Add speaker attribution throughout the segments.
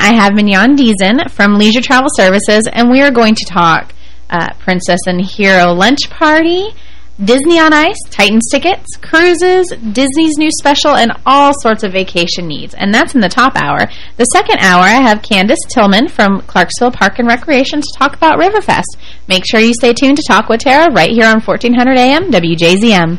Speaker 1: I have Mignon Deason from Leisure Travel Services, and we are going to talk uh, Princess and Hero Lunch Party, Disney on Ice, Titans tickets, cruises, Disney's new special, and all sorts of vacation needs. And that's in the top hour. The second hour, I have Candace Tillman from Clarksville Park and Recreation to talk about Riverfest. Make sure you stay tuned to Talk with Tara right here on 1400 AM WJZM.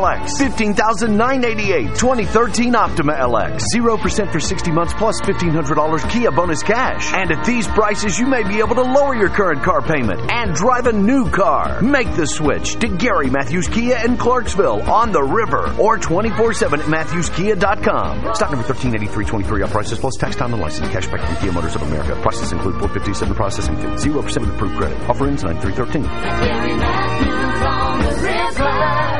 Speaker 2: LX. $15,988. 2013 Optima LX. 0% for 60 months plus $1,500 Kia bonus cash. And at these prices, you may be able to lower your current car payment and drive a new car. Make the switch to Gary Matthews Kia in Clarksville on the river or 24-7 at MatthewsKia.com. Stock number 138323. All prices plus tax, time, and license. Cashback from Kia Motors of America. Prices include 457 processing fee. 0% of approved credit. Offer ends 9313. Gary Matthews on the
Speaker 3: river.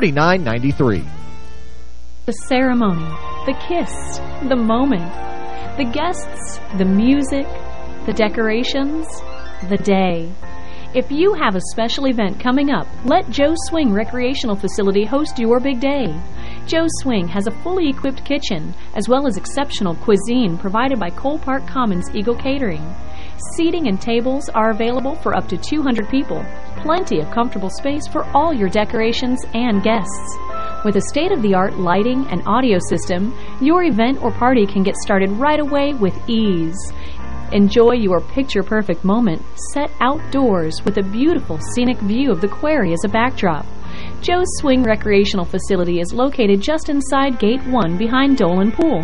Speaker 3: $39.93.
Speaker 4: The ceremony, the kiss, the moment, the guests, the music, the decorations, the day. If you have a special event coming up, let Joe Swing Recreational Facility host your big day. Joe Swing has a fully equipped kitchen, as well as exceptional cuisine provided by Cole Park Commons Eagle Catering. Seating and tables are available for up to 200 people. Plenty of comfortable space for all your decorations and guests. With a state-of-the-art lighting and audio system, your event or party can get started right away with ease. Enjoy your picture-perfect moment set outdoors with a beautiful scenic view of the quarry as a backdrop. Joe's Swing Recreational Facility is located just inside Gate 1 behind Dolan Pool.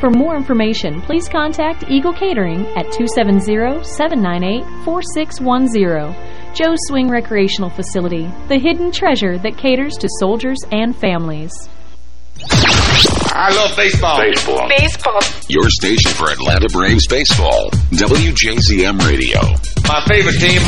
Speaker 4: For more information, please contact Eagle Catering at 270-798-4610. Joe's Swing Recreational Facility, the hidden treasure that caters to soldiers and families.
Speaker 5: I love baseball.
Speaker 6: Baseball.
Speaker 7: Baseball.
Speaker 6: Your station for Atlanta Braves baseball. WJZM Radio.
Speaker 5: My favorite team.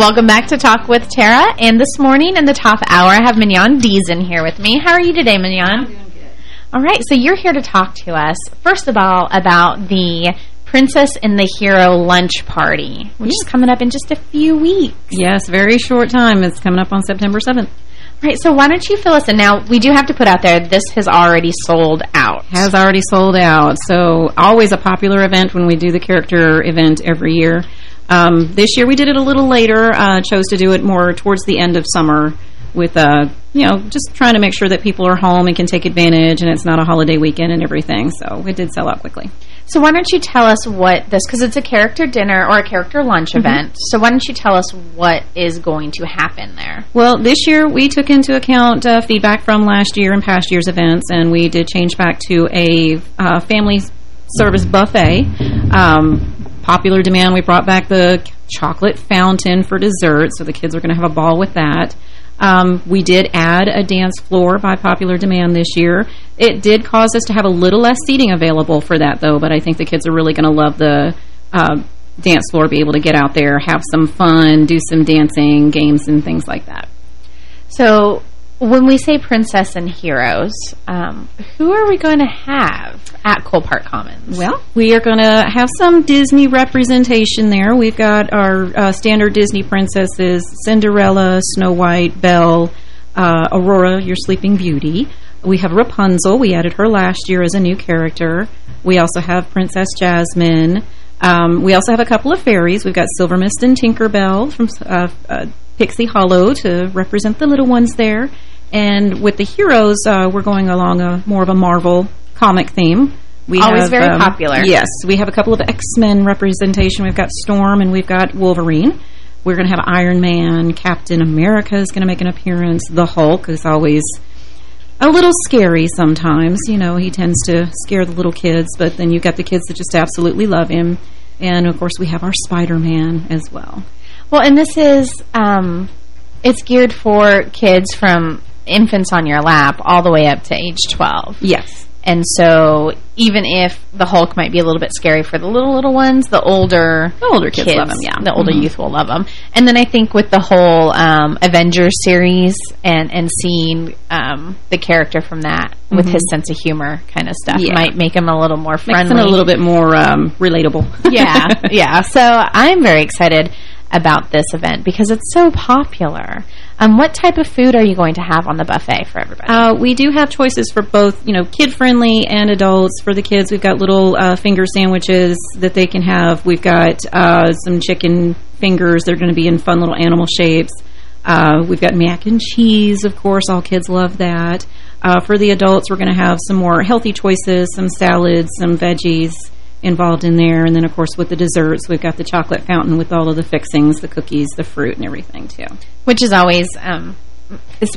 Speaker 1: Welcome back to Talk with Tara. And this morning in the top hour, I have Mignon Deason here with me. How are you today, Mignon? All right, so you're here to talk to us, first of all, about the Princess and the Hero lunch party, which is coming up in just a few weeks.
Speaker 8: Yes, very short time. It's coming up on September 7th.
Speaker 1: Right, so why don't you fill us in? Now, we do have to put out there, this has already sold out.
Speaker 8: Has already sold out. So, always a popular event when we do the character event every year. Um, this year we did it a little later, uh, chose to do it more towards the end of summer with, uh, you know, just trying to make sure that people are home and can take advantage and it's not a holiday weekend and everything. So it did sell out quickly.
Speaker 1: So why don't you tell us what this, because it's a character dinner or a character lunch mm -hmm. event, so why don't you tell us what is going to happen there?
Speaker 8: Well, this year we took into account uh, feedback from last year and past year's events, and we did change back to a uh, family service buffet. Um, popular demand, we brought back the chocolate fountain for dessert, so the kids are going to have a ball with that. Um, we did add a dance floor by popular demand this year. It did cause us to have a little less seating available for that, though, but I think the kids are really going to love the uh, dance floor, be able to get out there, have some fun, do some dancing, games, and things like that.
Speaker 1: So when we say princess and heroes, um, who are we going to have at Cole Park Commons?
Speaker 8: Well, we are going to have some Disney representation there. We've got our uh, standard Disney princesses, Cinderella, Snow White, Belle, uh, Aurora, your Sleeping Beauty. We have Rapunzel. We added her last year as a new character. We also have Princess Jasmine. Um, we also have a couple of fairies. We've got Silver Mist and Tinkerbell from uh, uh, Pixie Hollow to represent the little ones there. And with the heroes, uh, we're going along a more of a Marvel comic theme.
Speaker 1: We Always have, very um, popular.
Speaker 8: Yes. We have a couple of X-Men representation. We've got Storm and we've got Wolverine. We're going to have Iron Man. Captain America is going to make an appearance. The Hulk is always a little scary sometimes. You know, he tends to scare the little kids, but then you've got the kids that just absolutely love him. And, of course, we have our Spider-Man as well.
Speaker 1: Well, and this is, um, it's geared for kids from infants on your lap all the way up to age 12.
Speaker 8: Yes.
Speaker 1: And so even if the Hulk might be a little bit scary for the little, little ones, the older
Speaker 8: the older kids, kids love them, yeah.
Speaker 1: The older mm -hmm. youth will love them. And then I think with the whole um, Avengers series and, and seeing um, the character from that mm -hmm. with his mm-hmm. sense of humor kind of stuff yeah. might make him a little more friendly.
Speaker 8: Makes him a little bit more um, relatable.
Speaker 1: yeah, yeah. So I'm very excited about this event because it's so popular. Um, what type of food are you going to have on the buffet for everybody?
Speaker 8: Uh, we do have choices for both, you know, kid-friendly and adults. For the kids, we've got little uh, finger sandwiches that they can have. We've got uh, some chicken fingers. They're going to be in fun little animal shapes. Uh, we've got mac and cheese, of course. All kids love that. Uh, for the adults, we're going to have some more healthy choices, some salads, some veggies, involved in there. And then, of course, with the desserts, we've got the chocolate fountain with all of the fixings, the cookies, the fruit, and everything, too.
Speaker 1: Which is always... Um,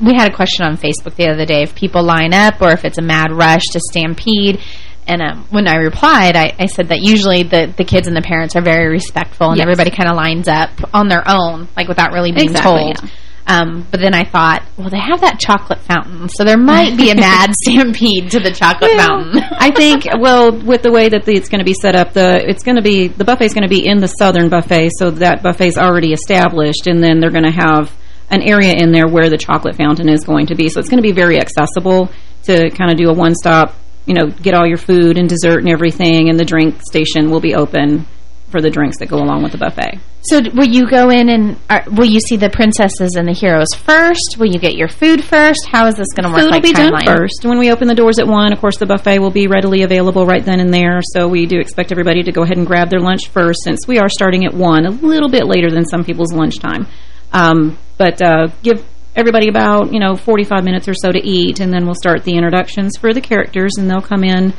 Speaker 1: we had a question on Facebook the other day if people line up or if it's a mad rush to stampede. And um, when I replied, I, I, said that usually the, the kids and the parents are very respectful and yes. everybody kind of lines up on their own, like without really being
Speaker 8: exactly,
Speaker 1: told.
Speaker 8: Yeah.
Speaker 1: Um, but then I thought, well, they have that chocolate fountain, so there might be a mad stampede to the chocolate well, fountain.
Speaker 8: I think, well, with the way that the, it's going to be set up, the it's going to be the buffet's going to be in the southern buffet, so that buffet's already established, and then they're going to have an area in there where the chocolate fountain is going to be. So it's going to be very accessible to kind of do a one-stop, you know, get all your food and dessert and everything, and the drink station will be open for the drinks that go along with the buffet.
Speaker 1: So will you go in and are, will you see the princesses and the heroes first? Will you get your food first? How is this going to work?
Speaker 8: Food
Speaker 1: like
Speaker 8: will be
Speaker 1: timeline?
Speaker 8: done first. When we open the doors at 1, of course, the buffet will be readily available right then and there. So we do expect everybody to go ahead and grab their lunch first since we are starting at 1, a little bit later than some people's lunchtime. Um, but uh, give everybody about, you know, 45 minutes or so to eat, and then we'll start the introductions for the characters, and they'll come in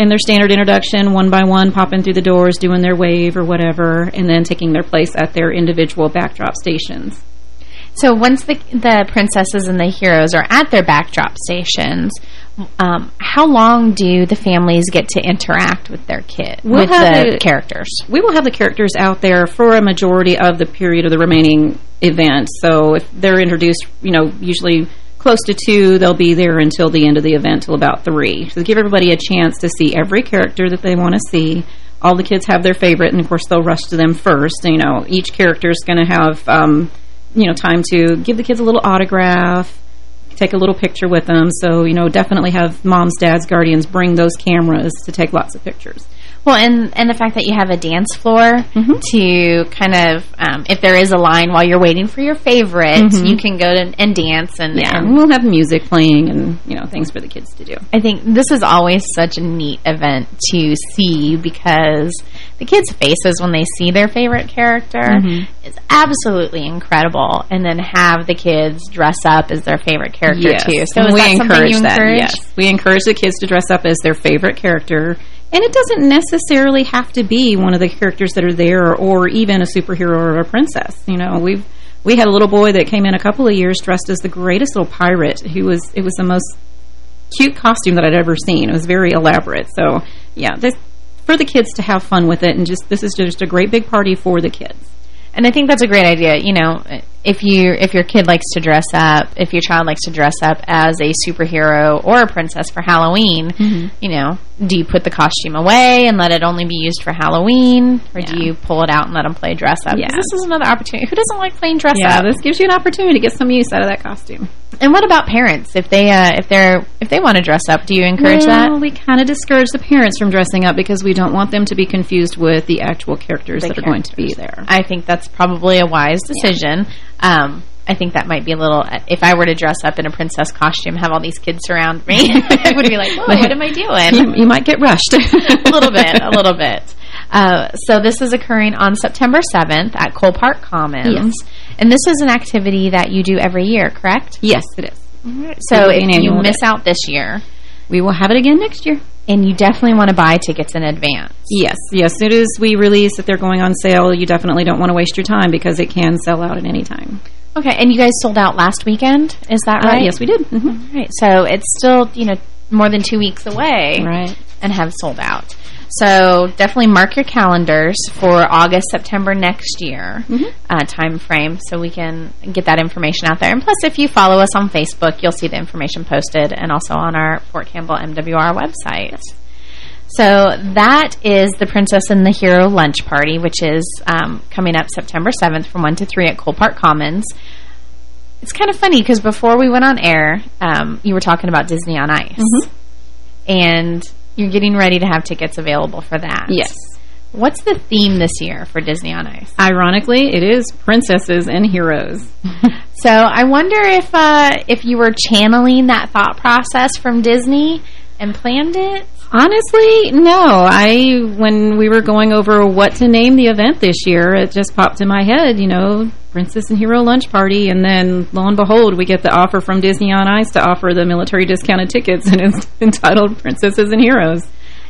Speaker 8: in their standard introduction, one by one, popping through the doors, doing their wave or whatever, and then taking their place at their individual backdrop stations.
Speaker 1: So once the, the princesses and the heroes are at their backdrop stations, um, how long do the families get to interact with their kid, we'll with the, the, characters?
Speaker 8: We will have the characters out there for a majority of the period of the remaining event. So if they're introduced, you know, usually close to two. They'll be there until the end of the event, till about three. So give everybody a chance to see every character that they want to see. All the kids have their favorite, and of course they'll rush to them first. You know, each character is going to have, um, you know, time to give the kids a little autograph, take a little picture with them. So, you know, definitely have moms, dads, guardians bring those cameras to take lots of pictures.
Speaker 1: Well, and and the fact that you have a dance floor mm -hmm. to kind of, um, if there is a line while you're waiting for your favorite, mm -hmm. you can go to, and dance. and
Speaker 8: Yeah,
Speaker 1: and
Speaker 8: we'll have music playing and, you know, things for the kids to do.
Speaker 1: I think this is always such a neat event to see because the kids' faces when they see their favorite character mm -hmm. is absolutely incredible. And then have the kids dress up as their favorite character,
Speaker 8: yes.
Speaker 1: too.
Speaker 8: So we encourage that, yes. We encourage the kids to dress up as their favorite character and it doesn't necessarily have to be one of the characters that are there or even a superhero or a princess. You know, we've we had a little boy that came in a couple of years dressed as the greatest little pirate. He was it was the most cute costume that I'd ever seen. It was very elaborate. So, yeah, this, for the kids to have fun with it and just this is just a great big party for the kids.
Speaker 1: And I think that's a great idea. You know, if you if your kid likes to dress up, if your child likes to dress up as a superhero or a princess for Halloween, mm -hmm. you know, do you put the costume away and let it only be used for Halloween? Or do you pull it out and let them play dress up?
Speaker 8: Yeah.
Speaker 1: This is another opportunity. Who doesn't like playing dress up?
Speaker 8: Yeah,
Speaker 1: up?
Speaker 8: this gives you an opportunity to get some use out of that costume.
Speaker 1: And what about parents? If they uh, if they're if they want to dress up, do you encourage
Speaker 8: well,
Speaker 1: that?
Speaker 8: we kind of discourage the parents from dressing up because we don't want them to be confused with the actual characters
Speaker 1: The
Speaker 8: that are going to be there.
Speaker 1: I think that's probably a wise decision. Um, I think that might be a little. If I were to dress up in a princess costume, have all these kids surround me, I would be like, "Whoa, what am I doing?"
Speaker 8: you, you might get rushed.
Speaker 1: a little bit, a little bit. Uh, so this is occurring on September 7th at Cole Park Commons. And this is an activity that you do every year, correct?
Speaker 8: Yes, it is.
Speaker 1: So if you miss
Speaker 8: day.
Speaker 1: out this year,
Speaker 8: We will have it again next year.
Speaker 1: And you definitely want to buy tickets in advance.
Speaker 8: Yes, yes. As soon as we release that they're going on sale, you definitely don't want to waste your time because it can sell out at any time.
Speaker 1: Okay, and you guys sold out last weekend, is that
Speaker 8: Uh,
Speaker 1: right?
Speaker 8: yes, we did. Mhm.
Speaker 1: Right, so it's still, you know, more than two weeks away.
Speaker 8: Right.
Speaker 1: And have sold out. So definitely mark your calendars for August, September next year uh, time frame so we can get that information out there. And plus, if you follow us on Facebook, you'll see the information posted and also on our Fort Campbell MWR website. So that is the Princess and the Hero Lunch Party, which is um, coming up September 7th from 1 to 3 at Cole Park Commons. It's kind of funny because before we went on air, um, you were talking about Disney on Ice. And you're getting ready to have tickets available for that.
Speaker 8: Yes.
Speaker 1: What's the theme this year for Disney on Ice?
Speaker 8: Ironically, it is princesses and heroes.
Speaker 1: So I wonder if uh, if you were channeling that thought process from Disney and planned it.
Speaker 8: Honestly, no. I when we were going over what to name the event this year, it just popped in my head, you know, Princess and Hero Lunch Party, and then lo and behold, we get the offer from Disney on Ice to offer the military discounted tickets, and it's entitled Princesses and Heroes.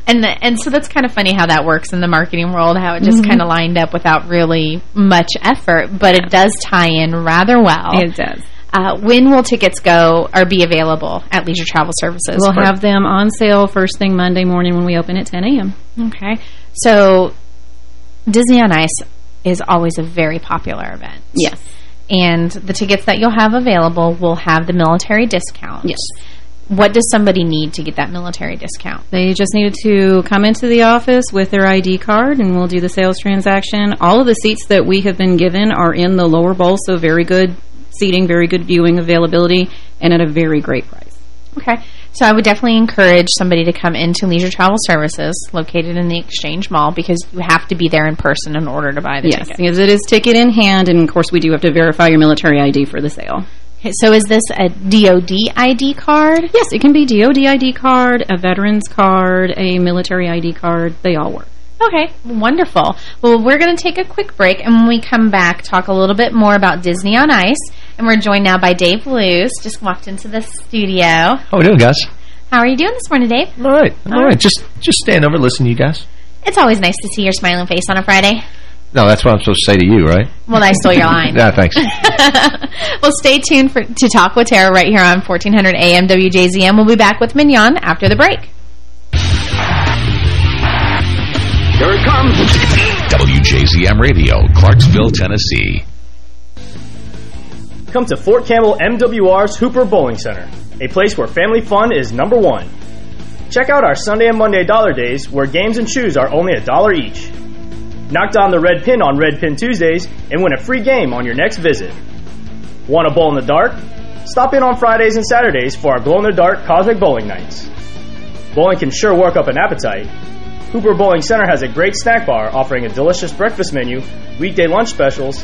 Speaker 1: And the, and so that's kind of funny how that works in the marketing world, how it just kind of lined up without really much effort, but it does tie in rather well.
Speaker 8: It does.
Speaker 1: Uh, when will tickets go or be available at Leisure Travel Services?
Speaker 8: We'll have them on sale first thing Monday morning when we open at 10 a.m.
Speaker 1: Okay. So Disney on Ice is always a very popular event.
Speaker 8: Yes.
Speaker 1: And the tickets that you'll have available will have the military discount.
Speaker 8: Yes.
Speaker 1: What does somebody need to get that military discount?
Speaker 8: They just needed to come into the office with their ID card and we'll do the sales transaction. All of the seats that we have been given are in the lower bowl, so very good seating, very good viewing availability, and at a very great price.
Speaker 1: Okay. So I would definitely encourage somebody to come into Leisure Travel Services located in the Exchange Mall because you have to be there in person in order to buy the
Speaker 8: yes,
Speaker 1: ticket.
Speaker 8: because it is ticket in hand, and of course we do have to verify your military ID for the sale.
Speaker 1: Okay, so is this a DOD ID card?
Speaker 8: Yes, it can be DOD ID card, a veteran's card, a military ID card. They all work.
Speaker 1: Okay, wonderful. Well, we're going to take a quick break, and when we come back, talk a little bit more about Disney on Ice. And we're joined now by Dave Luz, just walked into the studio.
Speaker 9: How are we doing, guys?
Speaker 1: How are you doing this morning, Dave?
Speaker 9: I'm all right. I'm all uh-huh. right. Just just stand over, listen to you guys.
Speaker 1: It's always nice to see your smiling face on a Friday.
Speaker 9: No, that's what I'm supposed to say to you, right?
Speaker 1: Well, I stole your line.
Speaker 9: Yeah, thanks.
Speaker 1: well, stay tuned for to Talk with Tara right here on 1400 AM WJZM. We'll be back with Mignon after the break.
Speaker 6: Here it comes. WJZM Radio, Clarksville, Tennessee.
Speaker 10: Come to Fort Campbell MWR's Hooper Bowling Center, a place where family fun is number one. Check out our Sunday and Monday dollar days where games and shoes are only a dollar each. Knock down the red pin on Red Pin Tuesdays and win a free game on your next visit. Want to bowl in the dark? Stop in on Fridays and Saturdays for our glow in the dark cosmic bowling nights. Bowling can sure work up an appetite. Hooper Bowling Center has a great snack bar offering a delicious breakfast menu, weekday lunch specials,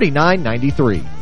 Speaker 3: 3993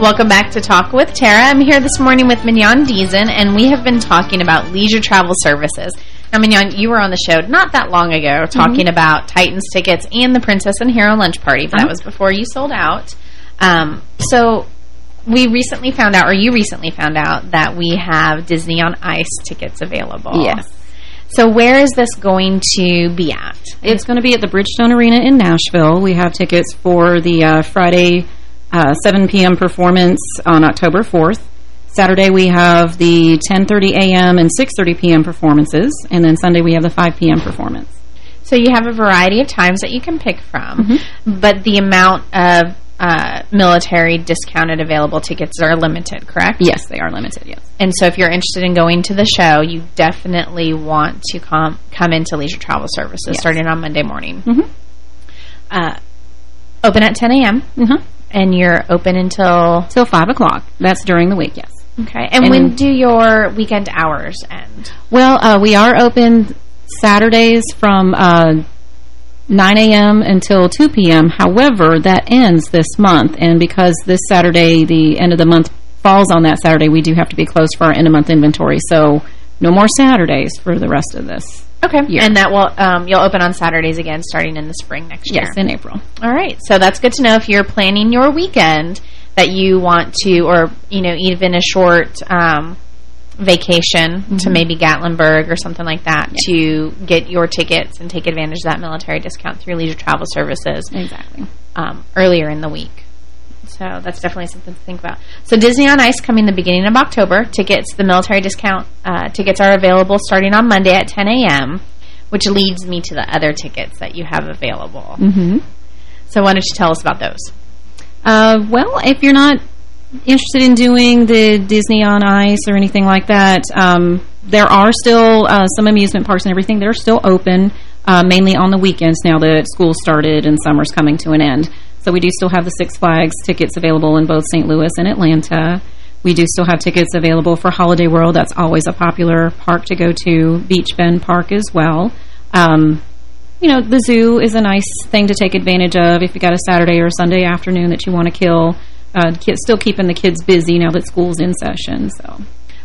Speaker 1: Welcome back to Talk with Tara. I'm here this morning with Mignon Deason, and we have been talking about leisure travel services. Now, Mignon, you were on the show not that long ago talking
Speaker 8: Mhm.
Speaker 1: about Titans tickets and the Princess and Hero lunch party, but that
Speaker 8: Uh-huh.
Speaker 1: was before you sold out. Um, so we recently found out, or you recently found out, that we have Disney on Ice tickets available.
Speaker 8: Yes.
Speaker 1: So where is this going to be at?
Speaker 8: It's going to be at the Bridgestone Arena in Nashville. We have tickets for the uh, Friday uh, 7 p.m. performance on October 4th. Saturday we have the 10.30 a.m. and 6.30 p.m. performances. And then Sunday we have the 5 p.m. performance.
Speaker 1: So you have a variety of times that you can pick from,
Speaker 8: Mm-hmm.
Speaker 1: but the amount of uh, military discounted available tickets are limited, correct?
Speaker 8: Yes, they are limited, yes.
Speaker 1: And so if you're interested in going to the show, you definitely want to come come into Leisure Travel Services
Speaker 8: Yes.
Speaker 1: starting on Monday morning.
Speaker 8: Mhm.
Speaker 1: Uh, open at 10 a.m.
Speaker 8: Mhm.
Speaker 1: And you're open until...
Speaker 8: Till 5 o'clock. That's during the week, yes.
Speaker 1: Okay. And,
Speaker 8: And-
Speaker 1: when do your weekend hours end?
Speaker 8: Well, uh, we are open Saturdays from uh, 9 a.m. until 2 p.m. However, that ends this month, and because this Saturday, the end of the month, falls on that Saturday, we do have to be closed for our end-of-month inventory, so no more Saturdays for the rest of this.
Speaker 1: Okay.
Speaker 8: year.
Speaker 1: And that will um, you'll open on Saturdays again starting in the spring next year.
Speaker 8: Yes, in April.
Speaker 1: All right. So that's good to know if you're planning your weekend that you want to, or, you know, even a short um, vacation to
Speaker 8: Mhm.
Speaker 1: maybe Gatlinburg or something like that to get your tickets and take advantage of that military discount through Leisure Travel Services
Speaker 8: Exactly.
Speaker 1: um, earlier in the week. So that's definitely something to think about. So Disney on Ice coming the beginning of October. Tickets, the military discount uh, tickets are available starting on Monday at 10 a.m., which leads me to the other tickets that you have available.
Speaker 8: Mm-hmm.
Speaker 1: So why don't you tell us about those?
Speaker 8: Uh, well, if you're not interested in doing the Disney on Ice or anything like that, um, there are still uh, some amusement parks and everything. They're still open, uh, mainly on the weekends now that school started and summer's coming to an end. So we do still have the Six Flags tickets available in both St. Louis and Atlanta. We do still have tickets available for Holiday World. That's always a popular park to go to. Beach Bend Park as well. Um, you know, the zoo is a nice thing to take advantage of if you got a Saturday or Sunday afternoon that you want to kill. Uh, still keeping the kids busy now that school's in session. So,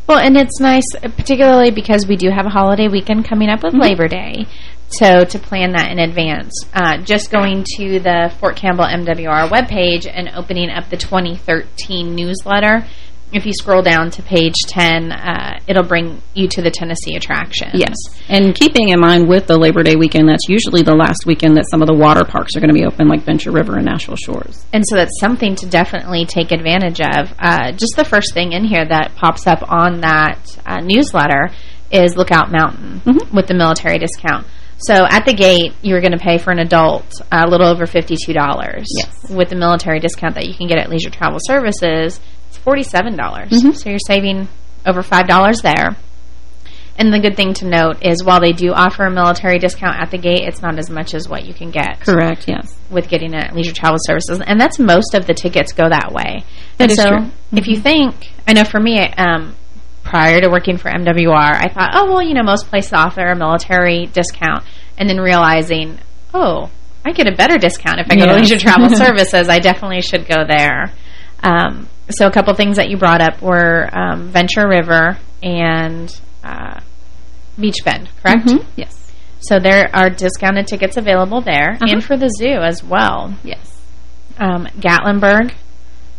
Speaker 1: Well, and it's nice, particularly because we do have a holiday weekend coming up with
Speaker 8: Mhm.
Speaker 1: Labor Day. So to plan that in advance, uh, just going to the Fort Campbell MWR webpage and opening up the 2013 newsletter, if you scroll down to page 10, uh, it'll bring you to the Tennessee attraction.
Speaker 8: Yes. And keeping in mind with the Labor Day weekend, that's usually the last weekend that some of the water parks are going to be open, like Venture River and Nashville Shores.
Speaker 1: And so that's something to definitely take advantage of. Uh, just the first thing in here that pops up on that uh, newsletter is Lookout Mountain
Speaker 8: Mm-hmm.
Speaker 1: with the military discount. So at the gate, you're going to pay for an adult a little over $52.
Speaker 8: Yes.
Speaker 1: With the military discount that you can get at Leisure Travel Services, $47. dollars
Speaker 8: Mhm.
Speaker 1: So you're saving over $5 there. And the good thing to note is while they do offer a military discount at the gate, it's not as much as what you can get
Speaker 8: Correct, yes.
Speaker 1: with getting it at Leisure Travel Services. And that's most of the tickets go that way.
Speaker 8: That
Speaker 1: and
Speaker 8: is
Speaker 1: so
Speaker 8: true.
Speaker 1: if you think, I know for me, um, prior to working for MWR, I thought, oh, well, you know, most places offer a military discount. And then realizing, oh, I get a better discount if I go to Leisure Travel Services. I definitely should go there. Um, so a couple things that you brought up were um, Venture River and uh, Beach Bend, correct?
Speaker 8: Mhm. Yes.
Speaker 1: So there are discounted tickets available there,
Speaker 8: Uh-huh.
Speaker 1: and for the zoo as well.
Speaker 8: Yes.
Speaker 1: Um, Gatlinburg,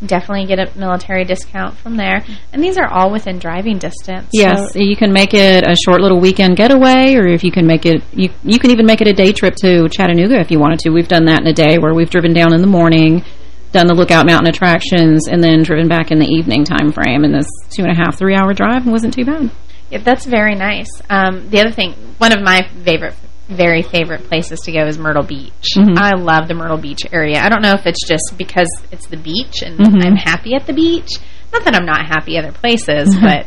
Speaker 1: definitely get a military discount from there. And these are all within driving distance.
Speaker 8: Yes,
Speaker 1: So-
Speaker 8: you can make it a short little weekend getaway, or if you can make it, you you can even make it a day trip to Chattanooga if you wanted to. We've done that in a day where we've driven down in the morning, done the Lookout Mountain attractions, and then driven back in the evening time frame. And this two and a half, three hour drive wasn't too bad.
Speaker 1: Yeah, that's very nice. Um, the other thing, one of my favorite, very favorite places to go is Myrtle Beach.
Speaker 8: Mhm.
Speaker 1: I love the Myrtle Beach area. I don't know if it's just because it's the beach and
Speaker 8: Mhm.
Speaker 1: I'm happy at the beach. Not that I'm not happy other places, but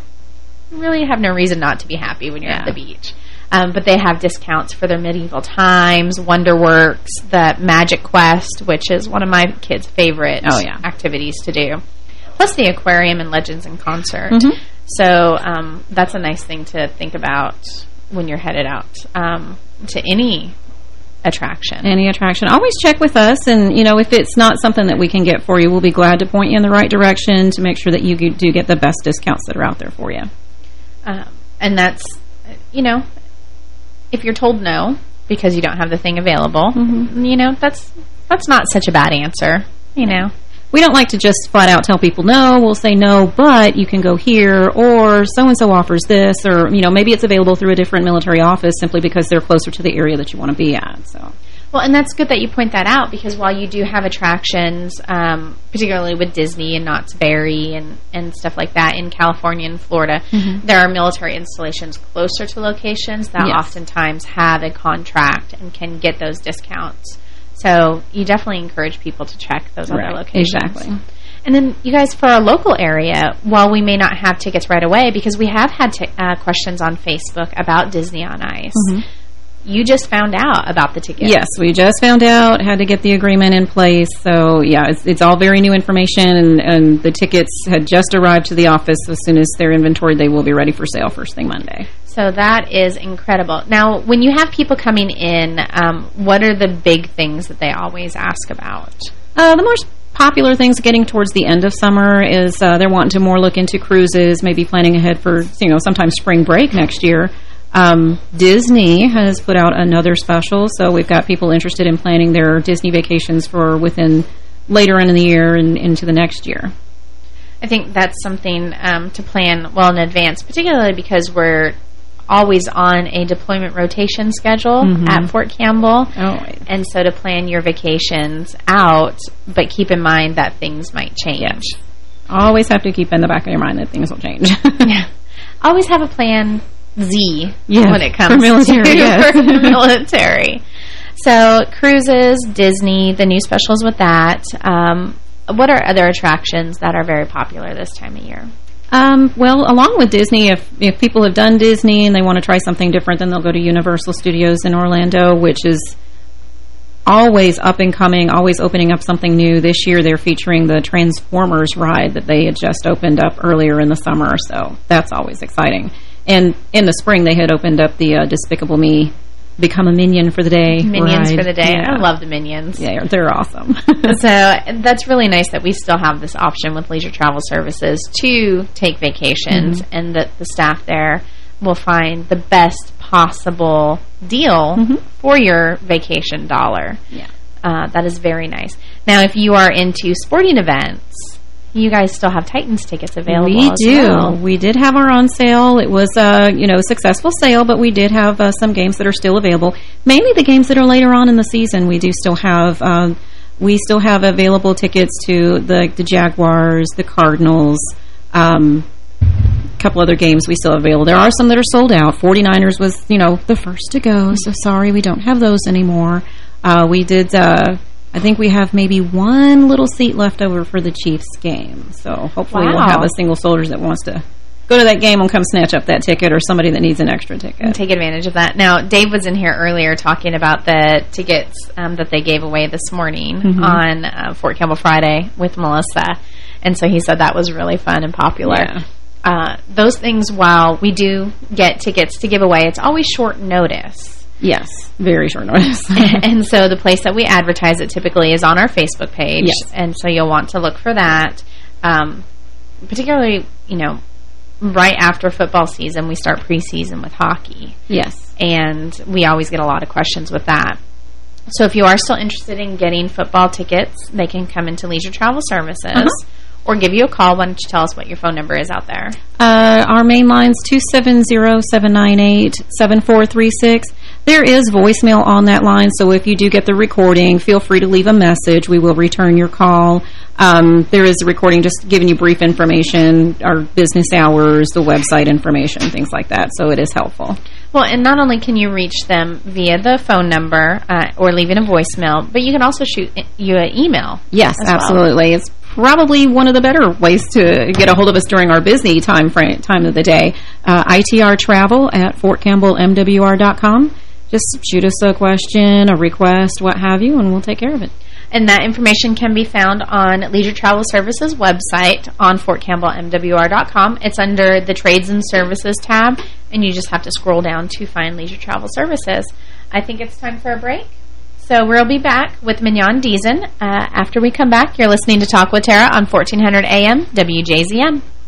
Speaker 1: really have no reason not to be happy when you're at the beach. Um, but they have discounts for their medieval times, Wonderworks, the Magic Quest, which is one of my kids' favorite
Speaker 8: Oh, yeah.
Speaker 1: activities to do. Plus the aquarium and Legends in Concert.
Speaker 8: Mhm.
Speaker 1: So um, that's a nice thing to think about when you're headed out um, to any attraction.
Speaker 8: Any attraction. Always check with us, and, you know, if it's not something that we can get for you, we'll be glad to point you in the right direction to make sure that you do get the best discounts that are out there for you.
Speaker 1: Um, and that's, you know, if you're told no because you don't have the thing available, mm-hmm. you know, that's that's not such a bad answer, you know.
Speaker 8: We don't like to just flat out tell people no. We'll say no, but you can go here, or so-and-so offers this, or, you know, maybe it's available through a different military office simply because they're closer to the area that you want to be at. So,
Speaker 1: Well, and that's good that you point that out because while you do have attractions, um, particularly with Disney and Knott's Berry and, and stuff like that in California and Florida, there are military installations closer to locations that
Speaker 8: Yes.
Speaker 1: oftentimes have a contract and can get those discounts. So you definitely encourage people to check those other locations.
Speaker 8: exactly.
Speaker 1: And then you guys, for our local area, while we may not have tickets right away, because we have had t uh, questions on Facebook about Disney on Ice, you just found out about the tickets.
Speaker 8: yes, we just found out, had to get the agreement in place. So, yeah, it's, it's all very new information, and, and the tickets had just arrived to the office. As soon as they're inventoried, they will be ready for sale first thing Monday.
Speaker 1: So that is incredible. Now, when you have people coming in, um, what are the big things that they always ask about?
Speaker 8: Uh, the most popular things getting towards the end of summer is uh, they're wanting to more look into cruises, maybe planning ahead for, you know, sometime spring break next year. Um, Disney has put out another special, so we've got people interested in planning their Disney vacations for within later in the year and into the next year.
Speaker 1: I think that's something um, to plan well in advance, particularly because we're always on a deployment rotation schedule
Speaker 8: Mhm.
Speaker 1: at Fort Campbell.
Speaker 8: Oh,
Speaker 1: And so to plan your vacations out, but keep in mind that things might change.
Speaker 8: always have to keep in the back of your mind that things will change.
Speaker 1: yeah. Always have a plan Z
Speaker 8: Yes,
Speaker 1: when it comes
Speaker 8: military,
Speaker 1: to
Speaker 8: yes.
Speaker 1: military. So cruises, Disney, the new specials with that. Um, what are other attractions that are very popular this time of year?
Speaker 8: Um, well, along with Disney, if if people have done Disney and they want to try something different, then they'll go to Universal Studios in Orlando, which is always up and coming, always opening up something new. This year, they're featuring the Transformers ride that they had just opened up earlier in the summer, so that's always exciting. And in the spring, they had opened up the uh, Despicable Me Become a Minion for the Day
Speaker 1: Minions
Speaker 8: ride.
Speaker 1: for the day.
Speaker 8: Yeah.
Speaker 1: I love the Minions.
Speaker 8: Yeah, they're awesome.
Speaker 1: so that's really nice that we still have this option with Leisure Travel Services to take vacations
Speaker 8: Mhm.
Speaker 1: and that the staff there will find the best possible deal
Speaker 8: Mhm.
Speaker 1: for your vacation dollar.
Speaker 8: Yeah.
Speaker 1: Uh, that is very nice. Now, if you are into sporting events, you guys still have Titans tickets available.
Speaker 8: We do.
Speaker 1: well.
Speaker 8: We did have our on sale. It was a you know successful sale, but we did have uh, some games that are still available. Mainly the games that are later on in the season. We do still have um, we still have available tickets to the the Jaguars, the Cardinals. Um, a couple other games we still have available. There are some that are sold out. 49ers was, you know, the first to go, so sorry we don't have those anymore. Uh, we did, uh, I think we have maybe one little seat left over for the Chiefs game. So hopefully we'll have a single soldier that wants to go to that game and come snatch up that ticket or somebody that needs an extra ticket.
Speaker 1: and take advantage of that. Now, Dave was in here earlier talking about the tickets um, that they gave away this morning
Speaker 8: Mhm.
Speaker 1: on uh, Fort Campbell Friday with Melissa. And so he said that was really fun and popular.
Speaker 8: Yeah.
Speaker 1: Uh, those things, while we do get tickets to give away, it's always short notice.
Speaker 8: Yes, very short notice.
Speaker 1: and so the place that we advertise it typically is on our Facebook page.
Speaker 8: Yes.
Speaker 1: And so you'll want to look for that. Um, particularly, you know, right after football season, we start preseason with hockey.
Speaker 8: yes.
Speaker 1: And we always get a lot of questions with that. So if you are still interested in getting football tickets, they can come into Leisure Travel Services
Speaker 8: Uh-huh.
Speaker 1: or give you a call. Why don't you tell us what your phone number is out there?
Speaker 8: Uh, our main line's 270-798-7436. There is voicemail on that line, so if you do get the recording, feel free to leave a message. We will return your call. Um, there is a recording just giving you brief information, our business hours, the website information, things like that, so it is helpful.
Speaker 1: Well, and not only can you reach them via the phone number uh, or leaving a voicemail, but you can also shoot you an email.
Speaker 8: Yes,
Speaker 1: as well.
Speaker 8: absolutely. It's probably one of the better ways to get a hold of us during our busy time frame, time of the day. Uh, ITR Travel at FortCampbellMWR.com. Just shoot us a question, a request, what have you, and we'll take care of it.
Speaker 1: And that information can be found on Leisure Travel Services website on FortCampbellMWR.com. It's under the Trades and Services tab, and you just have to scroll down to find Leisure Travel Services. I think it's time for a break. So we'll be back with Mignon Deason. Uh, after we come back, you're listening to Talk with Tara on 1400 AM WJZM.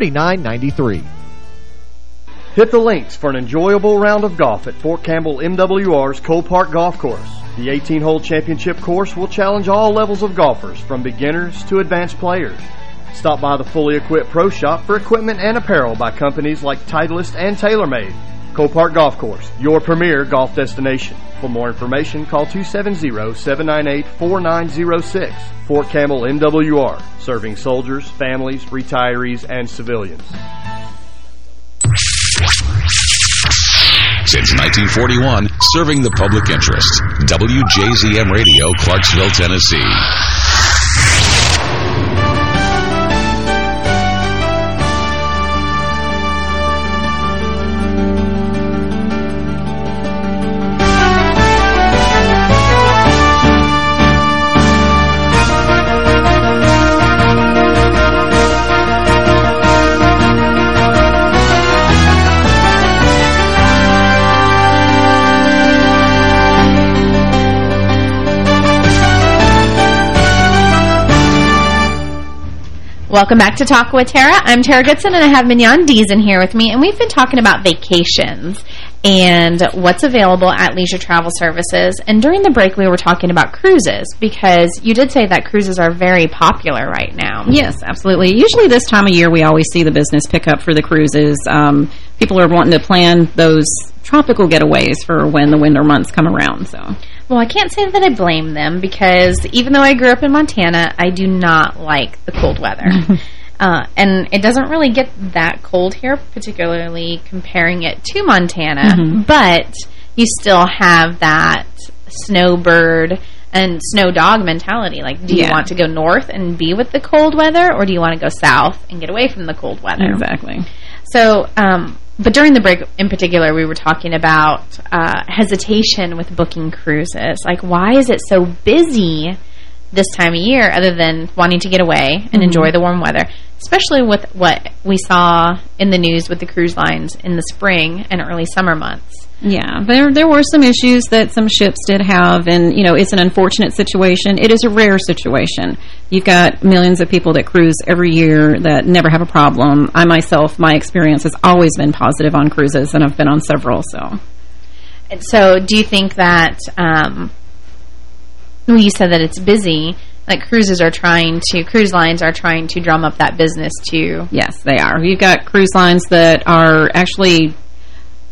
Speaker 3: 931-906-3993.
Speaker 10: Hit the links for an enjoyable round of golf at Fort Campbell MWR's Cole Park Golf Course. The 18-hole championship course will challenge all levels of golfers, from beginners to advanced players. Stop by the fully equipped pro shop for equipment and apparel by companies like Titleist and TaylorMade. Cole Park Golf Course, your premier golf destination. For more information, call 270-798-4906. Fort Campbell MWR, serving soldiers, families, retirees, and civilians.
Speaker 6: Since 1941, serving the public interest. WJZM Radio, Clarksville, Tennessee.
Speaker 1: Welcome back to Talk with Tara. I'm Tara Goodson, and I have Mignon Deason here with me, and we've been talking about vacations and what's available at Leisure Travel Services. And during the break, we were talking about cruises, because you did say that cruises are very popular right now.
Speaker 8: Yes, absolutely. Usually this time of year, we always see the business pick up for the cruises. Um, people are wanting to plan those tropical getaways for when the winter months come around. So,
Speaker 1: Well, I can't say that I blame them, because even though I grew up in Montana, I do not like the cold weather. Uh, and it doesn't really get that cold here, particularly comparing it to Montana.
Speaker 8: Mhm.
Speaker 1: But you still have that snowbird and snow dog mentality. Like, do you want to go north and be with the cold weather, or do you want to go south and get away from the cold weather?
Speaker 8: exactly.
Speaker 1: So, um, but during the break in particular, we were talking about uh, hesitation with booking cruises. Like, why is it so busy this time of year other than wanting to get away and
Speaker 8: Mhm.
Speaker 1: enjoy the warm weather? Especially with what we saw in the news with the cruise lines in the spring and early summer months.
Speaker 8: Yeah, there there were some issues that some ships did have, and, you know, it's an unfortunate situation. It is a rare situation. You've got millions of people that cruise every year that never have a problem. I myself, my experience has always been positive on cruises, and I've been on several, so...
Speaker 1: And so, do you think that, um, well, you said that it's busy, like cruises are trying to, cruise lines are trying to drum up that business too?
Speaker 8: Yes, they are. You've got cruise lines that are actually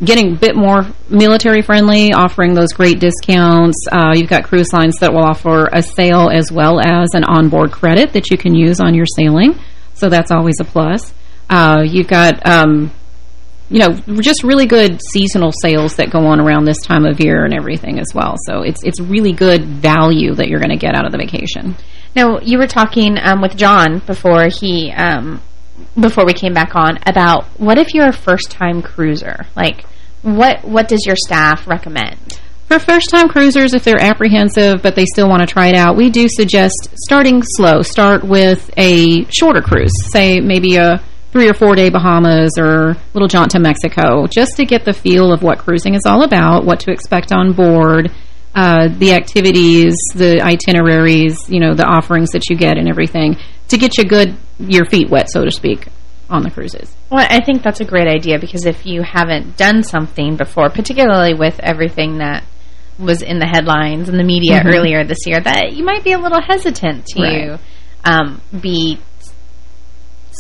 Speaker 8: getting a bit more military friendly, offering those great discounts. Uh, you've got cruise lines that will offer a sale as well as an onboard credit that you can use on your sailing. So that's always a plus. Uh, you've got, um, you know, just really good seasonal sales that go on around this time of year and everything as well. So it's it's really good value that you're going to get out of the vacation.
Speaker 1: Now, you were talking um, with John before he, um, before we came back on about what if you're a first-time cruiser? Like, what what does your staff recommend?
Speaker 8: For first-time cruisers, if they're apprehensive but they still want to try it out, we do suggest starting slow. Start with a shorter cruise, say maybe a three or four day Bahamas or little jaunt to Mexico, just to get the feel of what cruising is all about, what to expect on board, uh, the activities, the itineraries, you know, the offerings that you get and everything, to get you good, your feet wet, so to speak, on the cruises.
Speaker 1: Well, I think that's a great idea because if you haven't done something before, particularly with everything that was in the headlines and the media
Speaker 8: Mhm.
Speaker 1: earlier this year, that you might be a little hesitant to
Speaker 8: Right.
Speaker 1: um, be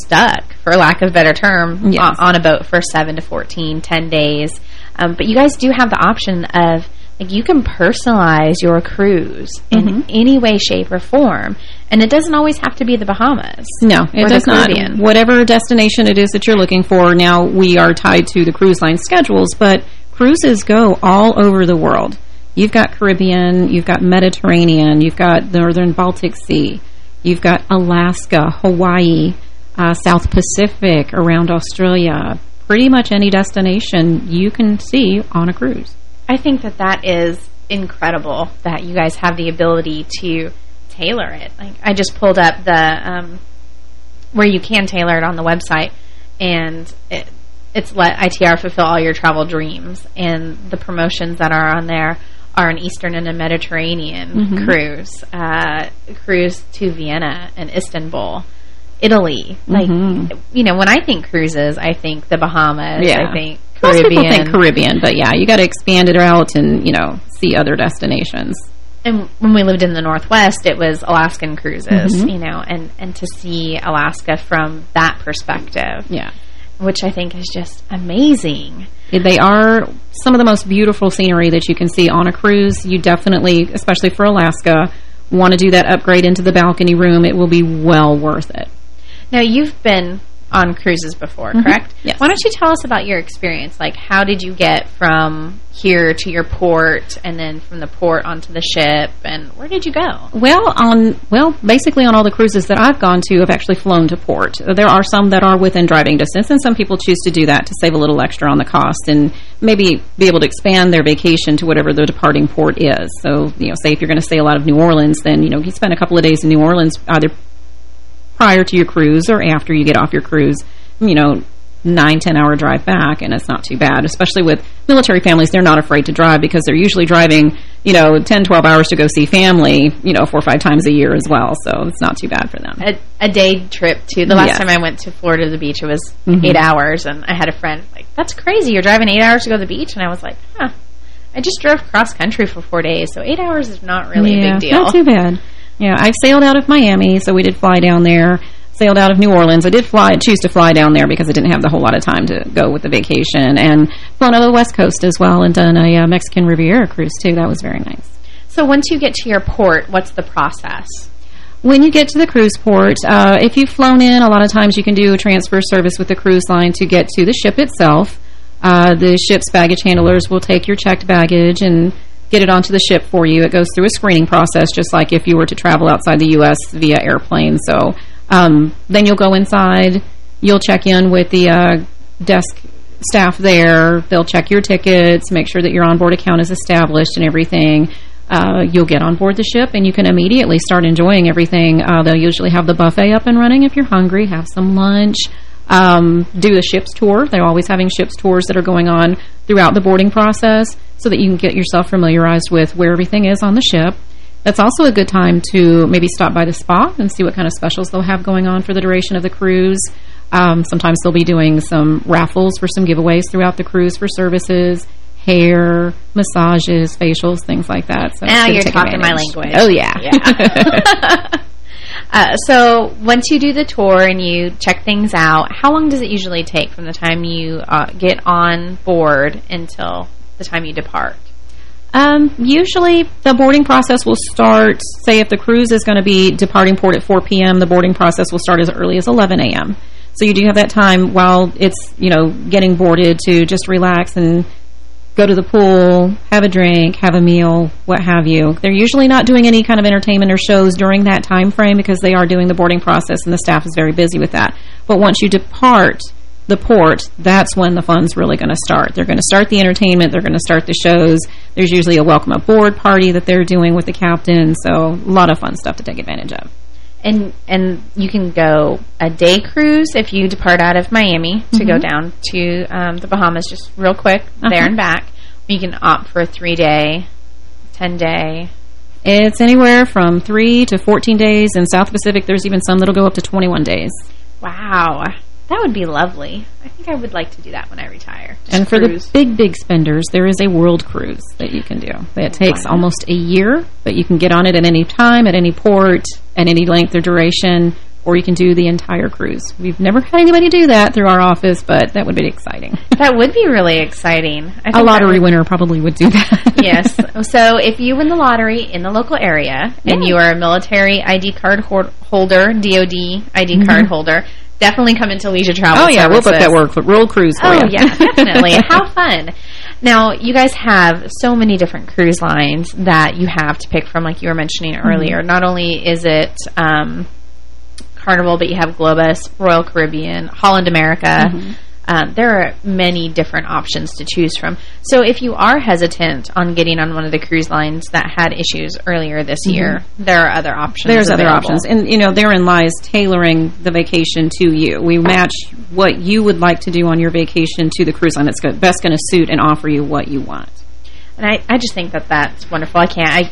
Speaker 1: stuck, for lack of a better term,
Speaker 8: Yes.
Speaker 1: on, on a boat for 7 to 14, 10 days. Um, but you guys do have the option of, like, you can personalize your cruise in
Speaker 8: Mhm.
Speaker 1: any way, shape, or form. And it doesn't always have to be the Bahamas.
Speaker 8: No, it does not. Whatever destination it is that you're looking for, now we are tied to the cruise line schedules, but cruises go all over the world. You've got Caribbean, you've got Mediterranean, you've got Northern Baltic Sea, you've got Alaska, Hawaii, uh, South Pacific, around Australia. Pretty much any destination you can see on a cruise.
Speaker 1: I think that that is incredible that you guys have the ability to tailor it. Like I just pulled up the um, where you can tailor it on the website, and it, it's let ITR fulfill all your travel dreams. And the promotions that are on there are an Eastern and a Mediterranean
Speaker 8: Mhm.
Speaker 1: cruise, uh, cruise to Vienna and Istanbul. Italy, like
Speaker 8: Mhm.
Speaker 1: you know, when I think cruises, I think the Bahamas.
Speaker 8: Yeah.
Speaker 1: I think
Speaker 8: Most people think Caribbean, but yeah, you got to expand it out and, you know, see other destinations.
Speaker 1: And when we lived in the Northwest, it was Alaskan cruises,
Speaker 8: Mhm.
Speaker 1: you know, and, and to see Alaska from that perspective,
Speaker 8: Yeah.
Speaker 1: which I think is just amazing.
Speaker 8: They are some of the most beautiful scenery that you can see on a cruise. You definitely, especially for Alaska, want to do that upgrade into the balcony room. It will be well worth it.
Speaker 1: Now, you've been on cruises before,
Speaker 8: Mhm.
Speaker 1: correct?
Speaker 8: Yes.
Speaker 1: Why don't you tell us about your experience? Like, how did you get from here to your port, and then from the port onto the ship, and where did you go?
Speaker 8: Well, on well, basically on all the cruises that I've gone to, I've actually flown to port. There are some that are within driving distance, and some people choose to do that to save a little extra on the cost and maybe be able to expand their vacation to whatever the departing port is. So, you know, say if you're going to stay a lot of New Orleans, then, you know, you spend a couple of days in New Orleans either prior to your cruise or after you get off your cruise, you know, nine, ten hour drive back, and it's not too bad, especially with military families. They're not afraid to drive because they're usually driving you know, 10, 12 hours to go see family, you know, four or five times a year as well. So it's not too bad for them.
Speaker 1: A, a day trip, too. The last
Speaker 8: Yes.
Speaker 1: time I went to Florida to the beach, it was
Speaker 8: Mhm.
Speaker 1: eight hours, and I had a friend like, that's crazy. You're driving eight hours to go to the beach? And I was like, huh. I just drove cross-country for four days, so eight hours is not really
Speaker 8: yeah,
Speaker 1: a big deal.
Speaker 8: Not too bad. Yeah, I've sailed out of Miami, so we did fly down there. Sailed out of New Orleans. I did fly, choose to fly down there because I didn't have the whole lot of time to go with the vacation. And flown out of the West Coast as well and done a uh, Mexican Riviera cruise, too. That was very nice.
Speaker 1: So once you get to your port, what's the process?
Speaker 8: When you get to the cruise port, uh, if you've flown in, a lot of times you can do a transfer service with the cruise line to get to the ship itself. Uh, the ship's baggage handlers will take your checked baggage and get it onto the ship for you. It goes through a screening process, just like if you were to travel outside the U.S. via airplane. So um, then you'll go inside. You'll check in with the uh, desk staff there. They'll check your tickets, make sure that your onboard account is established and everything. Uh, you'll get on board the ship and you can immediately start enjoying everything. Uh, they'll usually have the buffet up and running if you're hungry, have some lunch, um, do the ship's tour. They're always having ship's tours that are going on throughout the boarding process so that you can get yourself familiarized with where everything is on the ship. That's also a good time to maybe stop by the spa and see what kind of specials they'll have going on for the duration of the cruise. Um, sometimes they'll be doing some raffles for some giveaways throughout the cruise for services, hair, massages, facials, things like that. So it's
Speaker 1: now you're talking my language.
Speaker 8: Oh, yeah.
Speaker 1: Yeah. uh, so once you do the tour and you check things out, how long does it usually take from the time you uh, get on board until the time you depart?
Speaker 8: Um, usually the boarding process will start, say if the cruise is going to be departing port at 4 p.m., the boarding process will start as early as 11 a.m. So you do have that time while it's, you know, getting boarded to just relax and go to the pool, have a drink, have a meal, what have you. They're usually not doing any kind of entertainment or shows during that time frame because they are doing the boarding process and the staff is very busy with that. But once you depart the port, that's when the fun's really going to start. They're going to start the entertainment. They're going to start the shows. There's usually a welcome aboard party that they're doing with the captain. So a lot of fun stuff to take advantage of.
Speaker 1: And and you can go a day cruise if you depart out of Miami to go
Speaker 8: Mhm.
Speaker 1: down to um, the Bahamas just real quick, there
Speaker 8: Uh-huh.
Speaker 1: and back. You can opt for a three-day, 10-day.
Speaker 8: It's anywhere from 3 to 14 days. In South Pacific, there's even some that'll go up to 21 days.
Speaker 1: Wow. That would be lovely. I think I would like to do that when I retire.
Speaker 8: And for
Speaker 1: cruise.
Speaker 8: the big, big spenders, there is a world cruise that you can do. It takes
Speaker 1: Wow.
Speaker 8: almost a year, but you can get on it at any time, at any port, at any length or duration, or you can do the entire cruise. We've never had anybody do that through our office, but that would be exciting.
Speaker 1: That would be really exciting. I
Speaker 8: a
Speaker 1: think that
Speaker 8: lottery
Speaker 1: would-
Speaker 8: winner probably would do that.
Speaker 1: yes. So if you win the lottery in the local area and you are a military ID card holder, DOD ID card mm-hmm. holder, definitely come into Leisure Travel
Speaker 8: oh, yeah, we'll book that work, world cruise for
Speaker 1: Oh,
Speaker 8: you.
Speaker 1: yeah, definitely. How fun. Now, you guys have so many different cruise lines that you have to pick from, like you were mentioning
Speaker 8: Mm-hmm.
Speaker 1: earlier. Not only is it um, Carnival, but you have Globus, Royal Caribbean, Holland America.
Speaker 8: Mhm.
Speaker 1: Um, there are many different options to choose from. So if you are hesitant on getting on one of the cruise lines that had issues earlier this
Speaker 8: Mhm.
Speaker 1: year, there are other options
Speaker 8: There's other options. And, you know, therein lies tailoring the vacation to you. We match what you would like to do on your vacation to the cruise line that's best going to suit and offer you what you want.
Speaker 1: And I, I just think that that's wonderful. I can't. I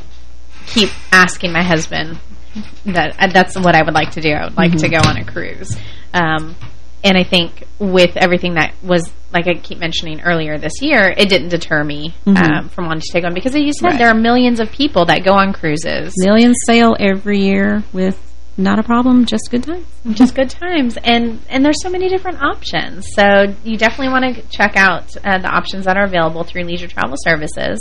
Speaker 1: keep asking my husband that uh, that's what I would like to do. I would like to
Speaker 8: Mhm.
Speaker 1: go on a cruise. Um, and I think with everything that was, like I keep mentioning earlier this year, it didn't deter me
Speaker 8: Mhm.
Speaker 1: um, from wanting to take one because, as you said,
Speaker 8: Right.
Speaker 1: there are millions of people that go on cruises.
Speaker 8: Millions sail every year with not a problem, just good times.
Speaker 1: just good times and and there's so many different options so you definitely want to check out uh, the options that are available through leisure travel services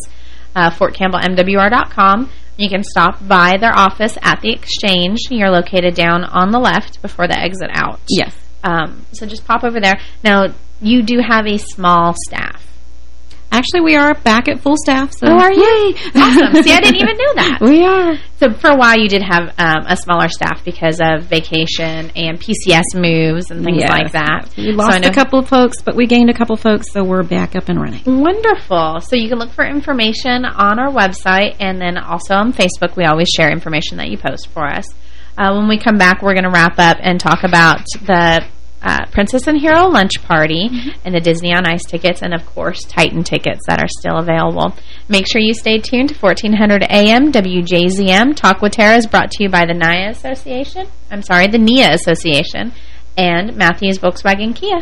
Speaker 1: uh, fortcampbellmwr.com you can stop by their office at the exchange you're located down on the left before the exit out
Speaker 8: Yes.
Speaker 1: Um, so just pop over there now you do have a small staff
Speaker 8: Actually, we are back at full staff. So.
Speaker 1: Oh, are you?
Speaker 8: Yay!
Speaker 1: awesome see i didn't even know that
Speaker 8: we are.
Speaker 1: So for a while, you did have um, a smaller staff because of vacation and PCS moves and things
Speaker 8: Yes.
Speaker 1: like that.
Speaker 8: We lost
Speaker 1: know-
Speaker 8: a couple of folks, but we gained a couple of folks, so we're back up and running.
Speaker 1: Wonderful. So you can look for information on our website and then also on Facebook. We always share information that you post for us. Uh, when we come back, we're going to wrap up and talk about the uh, Princess and Hero lunch party and the Disney on Ice tickets and, of course, Titan tickets that are still available. Make sure you stay tuned to 1400 AM WJZM. Talk with Tara is brought to you by the NIA Association. I'm sorry, the NIA Association and Matthews Volkswagen Kia.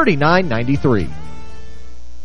Speaker 3: 3993.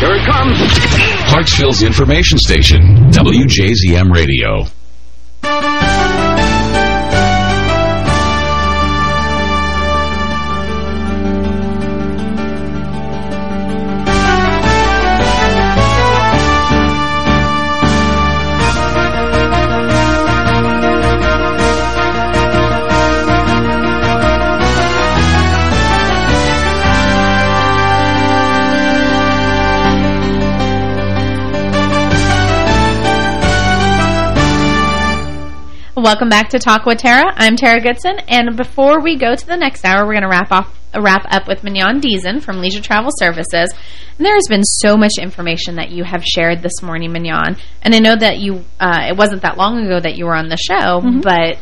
Speaker 6: Here it comes. Clarksville's information station, WJZM Radio.
Speaker 1: Welcome back to Talk with Tara. I'm Tara Goodson, and before we go to the next hour, we're going to wrap off uh, wrap up with Mignon Deason from Leisure Travel Services. And there has been so much information that you have shared this morning, Mignon. And I know that you uh, it wasn't that long ago that you were on the show, but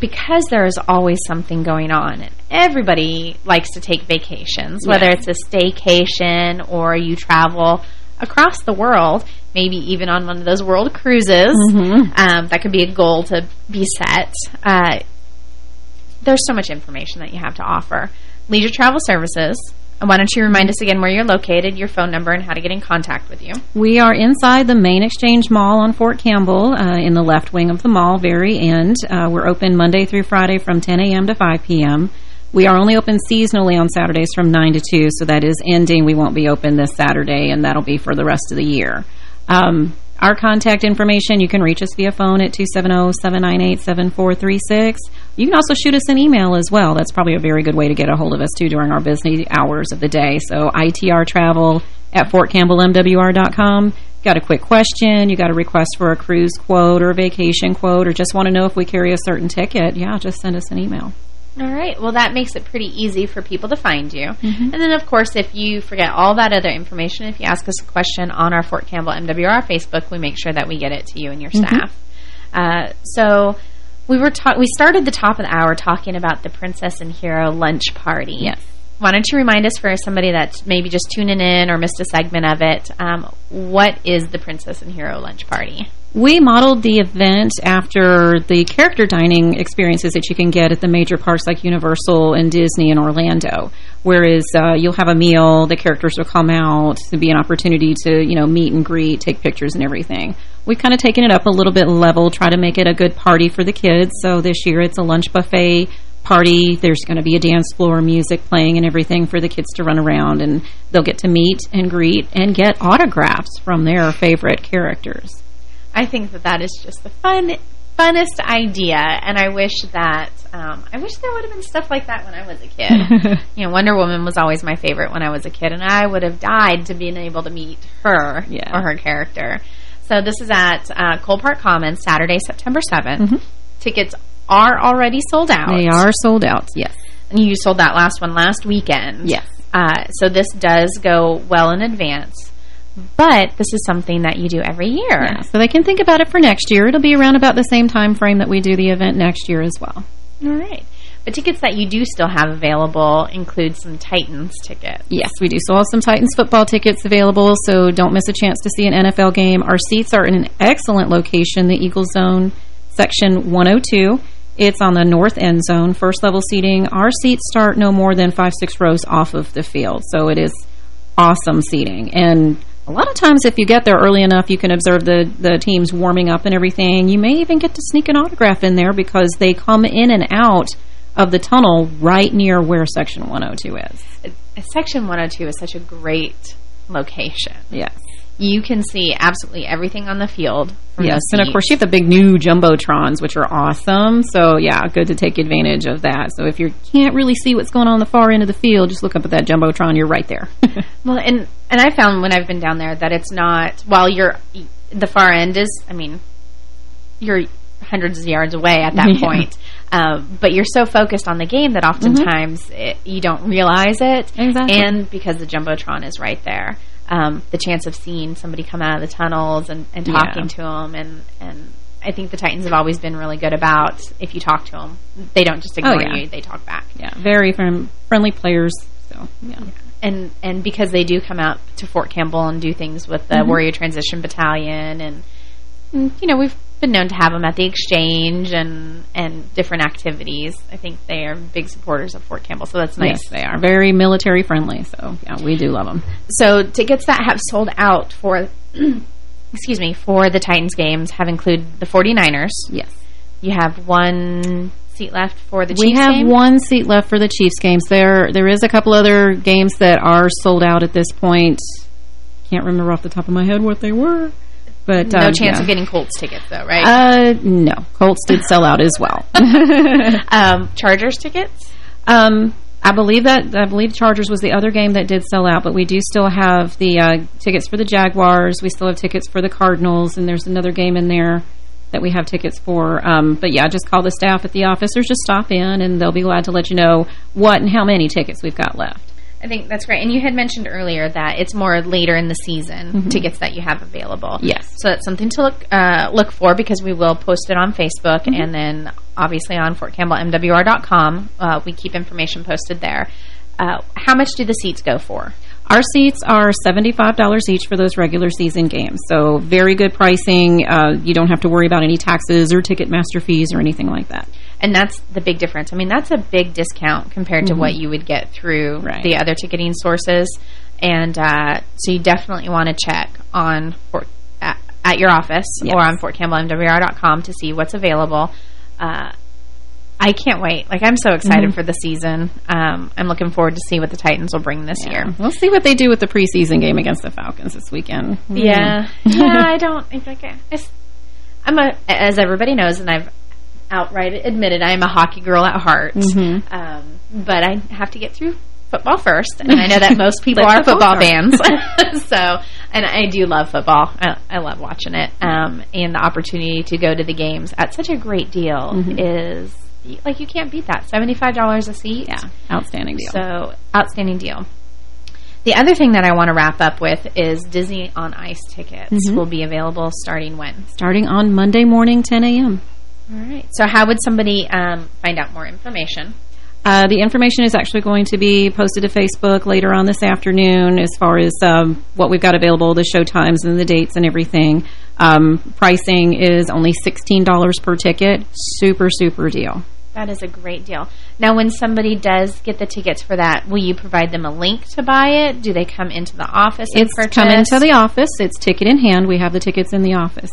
Speaker 1: because there is always something going on, and everybody likes to take vacations, whether it's a staycation or you travel across the world, maybe even on one of those world cruises.
Speaker 8: Mhm.
Speaker 1: Um, that could be a goal to be set. Uh, there's so much information that you have to offer. Leisure Travel Services. And why don't you remind us again where you're located, your phone number, and how to get in contact with you.
Speaker 8: We are inside the main exchange mall on Fort Campbell uh, in the left wing of the mall, very end. Uh, we're open Monday through Friday from 10 a.m. to 5 p.m. We are only open seasonally on Saturdays from 9 to 2, so that is ending. We won't be open this Saturday, and that'll be for the rest of the year. Um, our contact information, you can reach us via phone at 270-798-7436. You can also shoot us an email as well. That's probably a very good way to get a hold of us, too, during our business hours of the day. So ITR Travel at fortcampbellmwr.com. Got a quick question, you got a request for a cruise quote or a vacation quote, or just want to know if we carry a certain ticket, yeah, just send us an email.
Speaker 1: All right. Well, that makes it pretty easy for people to find you. And then, of course, if you forget all that other information, if you ask us a question on our Fort Campbell MWR Facebook, we make sure that we get it to you and your
Speaker 8: Mhm.
Speaker 1: staff. Uh, so We were we started the top of the hour talking about the Princess and Hero lunch party.
Speaker 8: Yes.
Speaker 1: Why don't you remind us for somebody that's maybe just tuning in or missed a segment of it, um, what is the Princess and Hero lunch party?
Speaker 8: We modeled the event after the character dining experiences that you can get at the major parks like Universal and Disney and Orlando. Whereas uh, you'll have a meal, the characters will come out, to be an opportunity to, you know, meet and greet, take pictures and everything. We've kind of taken it up a little bit level, try to make it a good party for the kids. So this year it's a lunch buffet party. There's going to be a dance floor, music playing and everything for the kids to run around. And they'll get to meet and greet and get autographs from their favorite characters.
Speaker 1: I think that that is just the fun, funnest idea, and I wish that um, I wish there would have been stuff like that when I was a kid. you know, Wonder Woman was always my favorite when I was a kid, and I would have died to being able to meet her
Speaker 8: Yeah.
Speaker 1: or her character. So this is at uh, Cole Park Commons, Saturday, September 7th. Tickets are already sold out.
Speaker 8: They are sold out, yes.
Speaker 1: And you sold that last one last weekend.
Speaker 8: Yes.
Speaker 1: Uh, so this does go well in advance. But this is something that you do every year.
Speaker 8: Yeah, so they can think about it for next year. It'll be around about the same time frame that we do the event next year as well.
Speaker 1: All right. But tickets that you do still have available include some Titans tickets.
Speaker 8: Yes, we do still have some Titans football tickets available, so don't miss a chance to see an NFL game. Our seats are in an excellent location, the Eagle Zone, section 102. It's on the north end zone, first level seating. Our seats start no more than five, six rows off of the field, so it is awesome seating. And a lot of times if you get there early enough, you can observe the, the teams warming up and everything. You may even get to sneak an autograph in there because they come in and out of the tunnel right near where Section 102 is.
Speaker 1: Section 102 is such a great location.
Speaker 8: Yes.
Speaker 1: You can see absolutely everything on the field. From
Speaker 8: Yes,
Speaker 1: the
Speaker 8: and of course you have the big new Jumbotrons, which are awesome. So, yeah, good to take advantage of that. So if you can't really see what's going on the far end of the field, just look up at that Jumbotron. You're right there.
Speaker 1: Well, and and I found when I've been down there that it's not while you're the far end is. I mean, you're hundreds of yards away at that
Speaker 8: Yeah.
Speaker 1: point. Um, but you're so focused on the game that oftentimes it, you don't realize it.
Speaker 8: Exactly.
Speaker 1: And because the jumbotron is right there, um, the chance of seeing somebody come out of the tunnels and, and
Speaker 8: Yeah.
Speaker 1: talking to them, and and I think the Titans have always been really good about if you talk to them, they don't just ignore
Speaker 8: Oh, yeah.
Speaker 1: you; they talk back.
Speaker 8: yeah, very friend, friendly players. So, yeah.
Speaker 1: and and because they do come out to Fort Campbell and do things with the
Speaker 8: Mhm.
Speaker 1: Warrior Transition Battalion, and, and you know we've been known to have them at the exchange and and different activities. I think they are big supporters of Fort Campbell, so that's nice.
Speaker 8: Yes, they are very military friendly. So, yeah, we do love them.
Speaker 1: So tickets that have sold out for, excuse me, for the Titans games have included the 49ers.
Speaker 8: Yes.
Speaker 1: You have one seat left for the
Speaker 8: we
Speaker 1: Chiefs
Speaker 8: have
Speaker 1: game.
Speaker 8: one seat left for the Chiefs games. There, there is a couple other games that are sold out at this point. Can't remember off the top of my head what they were. But
Speaker 1: no
Speaker 8: um,
Speaker 1: chance
Speaker 8: yeah.
Speaker 1: of getting Colts tickets, though, right?
Speaker 8: Uh, no. Colts did sell out as well.
Speaker 1: um, Chargers tickets?
Speaker 8: Um, I believe that I believe Chargers was the other game that did sell out, but we do still have the uh, tickets for the Jaguars. We still have tickets for the Cardinals, and there's another game in there that we have tickets for. Um, but yeah, just call the staff at the office or just stop in, and they'll be glad to let you know what and how many tickets we've got left.
Speaker 1: I think that's great. And you had mentioned earlier that it's more later in the season
Speaker 8: Mhm.
Speaker 1: tickets that you have available.
Speaker 8: Yes.
Speaker 1: So that's something to look uh, look for because we will post it on Facebook
Speaker 8: Mhm.
Speaker 1: and then obviously on FortCampbellMWR.com. Uh, we keep information posted there. Uh, how much do the seats go for?
Speaker 8: Our seats are $75 each for those regular season games. So very good pricing. Uh, you don't have to worry about any taxes or Ticketmaster fees or anything like that.
Speaker 1: And that's the big difference. I mean, that's a big discount compared to
Speaker 8: Mhm.
Speaker 1: what you would get through
Speaker 8: Right.
Speaker 1: the other ticketing sources. And uh, so you definitely want to check on Fort, at, at your office
Speaker 8: Yes.
Speaker 1: or on FortCampbellMWR.com to see what's available. Uh, I can't wait. Like, I'm so excited
Speaker 8: Mhm.
Speaker 1: for the season. Um, I'm looking forward to see what the Titans will bring this year.
Speaker 8: We'll see what they do with the preseason game against the Falcons this weekend.
Speaker 1: Yeah,
Speaker 8: Mm.
Speaker 1: yeah. I don't. I think I, I'm a, as everybody knows, and I've outright admitted, I am a hockey girl at heart.
Speaker 8: Mhm.
Speaker 1: Um, but I have to get through football first, and I know that most people are football fans. so, and I do love football. I, I love watching it, um, and the opportunity to go to the games at such a great deal
Speaker 8: Mhm.
Speaker 1: is like you can't beat that. Seventy five dollars a seat.
Speaker 8: Yeah, outstanding deal.
Speaker 1: So outstanding deal. The other thing that I want to wrap up with is Disney on Ice tickets
Speaker 8: Mhm.
Speaker 1: will be available starting when?
Speaker 8: Starting on Monday morning, 10 a.m.
Speaker 1: All right. So how would somebody um, find out more information?
Speaker 8: Uh, the information is actually going to be posted to Facebook later on this afternoon as far as um, what we've got available, the show times and the dates and everything. Um, pricing is only $16 per ticket. Super, super deal.
Speaker 1: That is a great deal. Now, when somebody does get the tickets for that, will you provide them a link to buy it? Do they come into the office and
Speaker 8: It's
Speaker 1: purchase?
Speaker 8: come into the office. It's ticket in hand. We have the tickets in the office.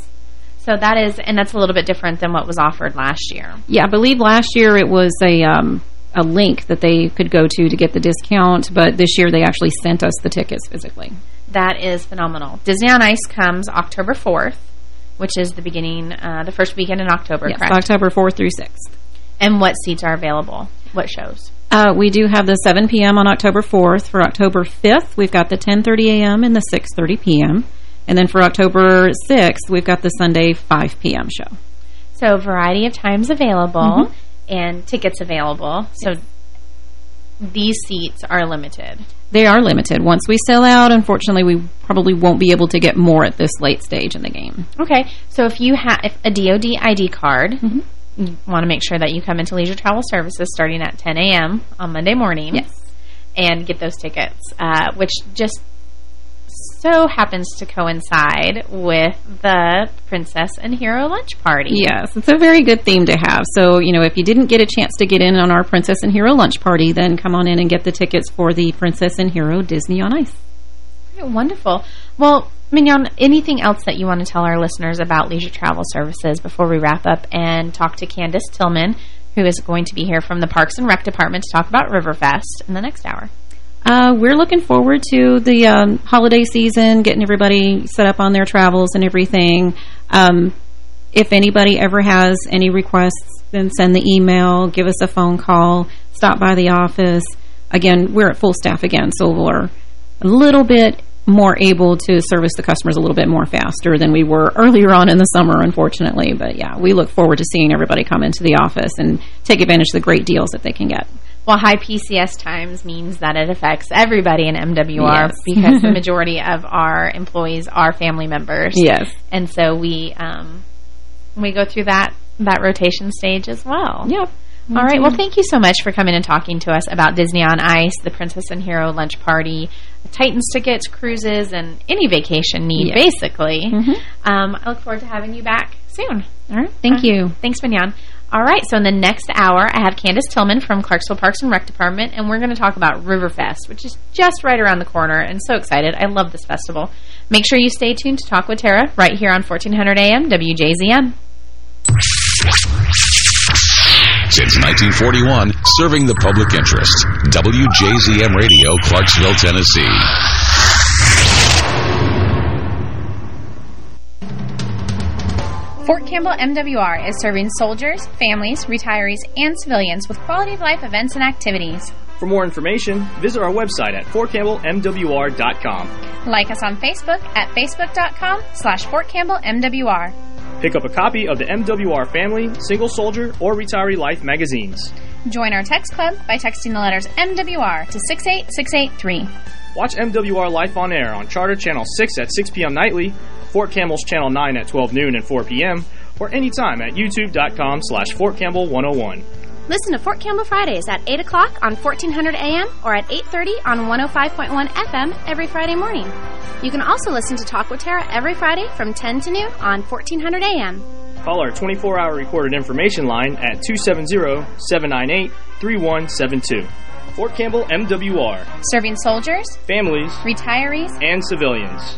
Speaker 1: So that is, and that's a little bit different than what was offered last year.
Speaker 8: Yeah, I believe last year it was a um, a link that they could go to to get the discount, but this year they actually sent us the tickets physically.
Speaker 1: That is phenomenal. Disney on Ice comes October 4th, which is the beginning, uh, the first weekend in October,
Speaker 8: Yes,
Speaker 1: correct?
Speaker 8: October 4th through 6th.
Speaker 1: And what seats are available? What shows?
Speaker 8: Uh, we do have the 7 p.m. on October 4th. For October 5th, we've got the 10.30 a.m. and the 6.30 p.m. And then for October 6th, we've got the Sunday 5 p.m. show.
Speaker 1: So a variety of times available
Speaker 8: Mhm.
Speaker 1: and tickets available. So these seats are limited.
Speaker 8: They are limited. Once we sell out, unfortunately, we probably won't be able to get more at this late stage in the game.
Speaker 1: Okay, so if you have a DoD ID card,
Speaker 8: Mm-hmm.
Speaker 1: you want to make sure that you come into Leisure Travel Services starting at 10 a.m. on Monday morning.
Speaker 8: Yes.
Speaker 1: And get those tickets, uh, which just so happens to coincide with the Princess and Hero Lunch Party.
Speaker 8: Yes, it's a very good theme to have. So, you know, if you didn't get a chance to get in on our Princess and Hero lunch party, then come on in and get the tickets for the Princess and Hero Disney on Ice.
Speaker 1: Okay, Wonderful. Well, Mignon, anything else that you want to tell our listeners about Leisure Travel Services before we wrap up and talk to Candace Tillman, who is going to be here from the Parks and Rec Department to talk about Riverfest in the next hour?
Speaker 8: Uh, we're looking forward to the um, holiday season, getting everybody set up on their travels and everything. Um, if anybody ever has any requests, then send the email, give us a phone call, stop by the office. Again, we're at full staff again, so we're a little bit more able to service the customers a little bit more faster than we were earlier on in the summer, unfortunately. But yeah, we look forward to seeing everybody come into the office and take advantage of the great deals that they can get.
Speaker 1: Well, high PCS times means that it affects everybody in MWR
Speaker 8: Yes.
Speaker 1: because the majority of our employees are family members.
Speaker 8: Yes.
Speaker 1: And so we um, we go through that that rotation stage as well.
Speaker 8: Yep.
Speaker 1: All right. Well, thank you so much for coming and talking to us about Disney on Ice, the Princess and Hero lunch party, Titans tickets, cruises, and any vacation need,
Speaker 8: Yes.
Speaker 1: basically.
Speaker 8: Mhm.
Speaker 1: Um, I look forward to having you back soon.
Speaker 8: All right. Thank you.
Speaker 1: Thanks, Mignon. All right, so in the next hour, I have Candace Tillman from Clarksville Parks and Rec Department, and we're going to talk about Riverfest, which is just right around the corner, and so excited. I love this festival. Make sure you stay tuned to Talk with Tara right here on 1400 AM WJZM.
Speaker 6: Since 1941, serving the public interest. WJZM Radio, Clarksville, Tennessee.
Speaker 1: Fort Campbell MWR is serving soldiers, families, retirees, and civilians with quality of life events and activities.
Speaker 10: For more information, visit our website at fortcampbellmwr.com.
Speaker 1: Like us on Facebook at facebook.com slash Fort Campbell MWR.
Speaker 10: Pick up a copy of the MWR Family, Single Soldier, or Retiree Life magazines.
Speaker 1: Join our text club by texting the letters MWR to 68683.
Speaker 10: Watch MWR Life on Air on Charter Channel 6 at 6 p.m. nightly, Fort Campbell's Channel 9 at 12 noon and 4 p.m., or anytime at youtube.com slash Fort Campbell 101.
Speaker 1: Listen to Fort Campbell Fridays at 8 o'clock on 1400 AM or at 8.30 on 105.1 FM every Friday morning. You can also listen to Talk with Tara every Friday from 10 to noon on 1400 AM.
Speaker 10: Call our 24-hour recorded information line at 270-798-3172. Fort Campbell MWR.
Speaker 1: Serving soldiers,
Speaker 10: Families
Speaker 1: retirees,
Speaker 10: and civilians.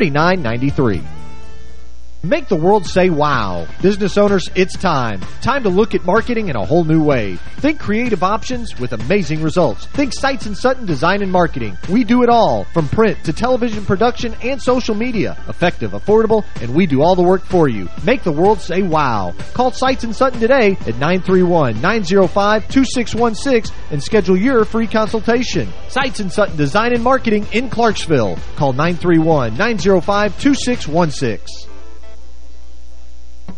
Speaker 3: 931-906-3993. Make the world say wow. Business owners, it's time. Time to look at marketing in a whole new way. Think creative options with amazing results. Think Sights and Sutton Design and Marketing. We do it all, from print to television production and social media. Effective, affordable, and we do all the work for you. Make the world say wow. Call Sights and Sutton today at 931-905-2616 and schedule your free consultation. Sights and Sutton Design and Marketing in Clarksville. Call 931-905-2616.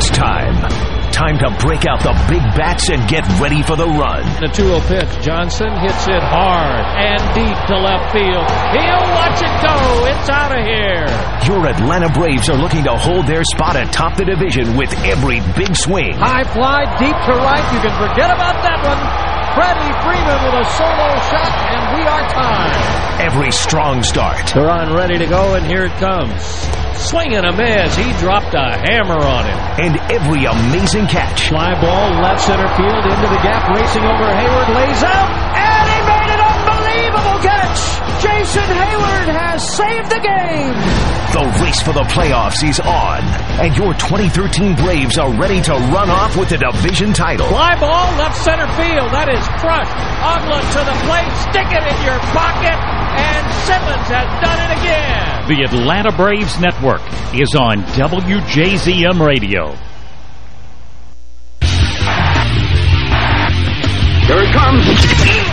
Speaker 5: It's time. Time to break out the big bats and get ready for the run.
Speaker 11: The 2-0 pitch. Johnson hits it hard and deep to left field. He'll watch it go. It's out of here.
Speaker 5: Your Atlanta Braves are looking to hold their spot atop the division with every big swing.
Speaker 11: High fly deep to right. You can forget about that one. Freddie Freeman with a solo shot, and we are tied.
Speaker 5: Every strong start.
Speaker 11: They're on ready to go, and here it comes. Swinging a miss. He dropped a hammer on him.
Speaker 5: And every amazing catch.
Speaker 11: Fly ball left center field into the gap, racing over Heyward, lays out, and catch. Jason Heyward has saved the game.
Speaker 5: The race for the playoffs is on, and your 2013 Braves are ready to run off with the division title.
Speaker 11: Fly ball left center field. That is crushed. Uggla to the plate. Stick it in your pocket. And Simmons has done it again.
Speaker 12: The Atlanta Braves Network is on WJZM Radio.
Speaker 6: Here it comes.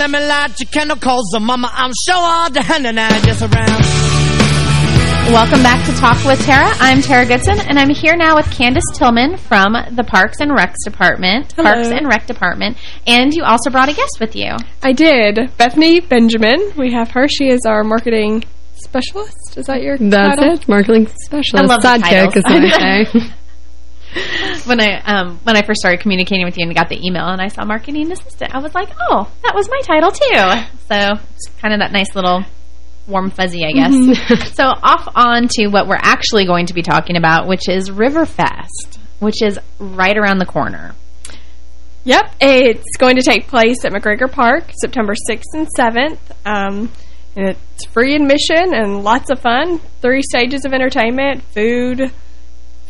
Speaker 13: Let me light your candle, cause the mama, I'm sure all the hand and I just around.
Speaker 1: Welcome back to Talk with Tara. I'm Tara Goodson, and I'm here now with Candace Tillman from the Parks and Recs Department.
Speaker 14: Hello.
Speaker 1: Parks and Rec Department. And you also brought a guest with you.
Speaker 14: I did. Bethany Benjamin. We have her. She is our marketing specialist. Is that your
Speaker 15: That's
Speaker 14: title?
Speaker 15: it. Marketing specialist.
Speaker 1: I
Speaker 15: specialist.
Speaker 1: love the
Speaker 15: Sidekick, as
Speaker 1: titles. When I um, when I first started communicating with you and got the email and I saw marketing assistant, I was like, oh, that was my title too. So it's kind of that nice little warm fuzzy, I guess.
Speaker 14: Mhm.
Speaker 1: so off on to what we're actually going to be talking about, which is Riverfest, which is right around the corner.
Speaker 14: Yep. It's going to take place at McGregor Park September 6th and 7th. Um, and it's free admission and lots of fun. Three stages of entertainment, food,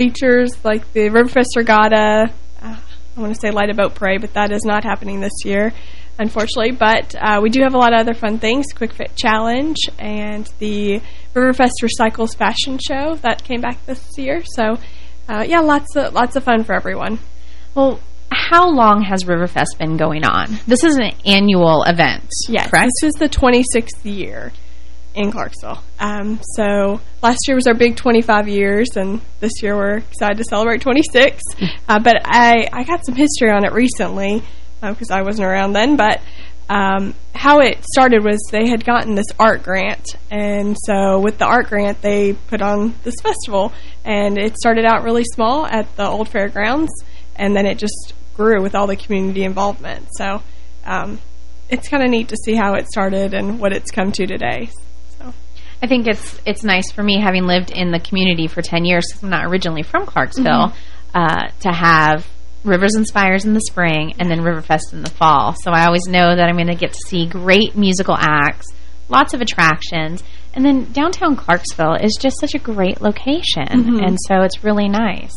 Speaker 14: features like the Riverfest Regatta. Uh, I want to say Light a Boat Parade, but that is not happening this year, unfortunately. But uh, we do have a lot of other fun things. Quick Fit Challenge and the Riverfest Recycles Fashion Show that came back this year. So, uh, yeah, lots of, lots of fun for everyone.
Speaker 1: Well, how long has Riverfest been going on? This is an annual event,
Speaker 14: Yes,
Speaker 1: correct?
Speaker 14: this is the 26th year in Clarksville. Um, so last year was our big 25 years, and this year we're excited to celebrate 26. uh, but I, I got some history on it recently because I wasn't around then. But um, how it started was they had gotten this art grant, and so with the art grant, they put on this festival, and it started out really small at the old fairgrounds, and then it just grew with all the community involvement. So um, it's kind of neat to see how it started and what it's come to today.
Speaker 1: I think it's it's nice for me, having lived in the community for 10 years, because I'm not originally from Clarksville,
Speaker 14: Mhm.
Speaker 1: uh, to have Rivers and Spires in the spring and then Riverfest in the fall. So I always know that I'm going to get to see great musical acts, lots of attractions, and then downtown Clarksville is just such a great location,
Speaker 15: Mhm.
Speaker 1: and so it's really nice.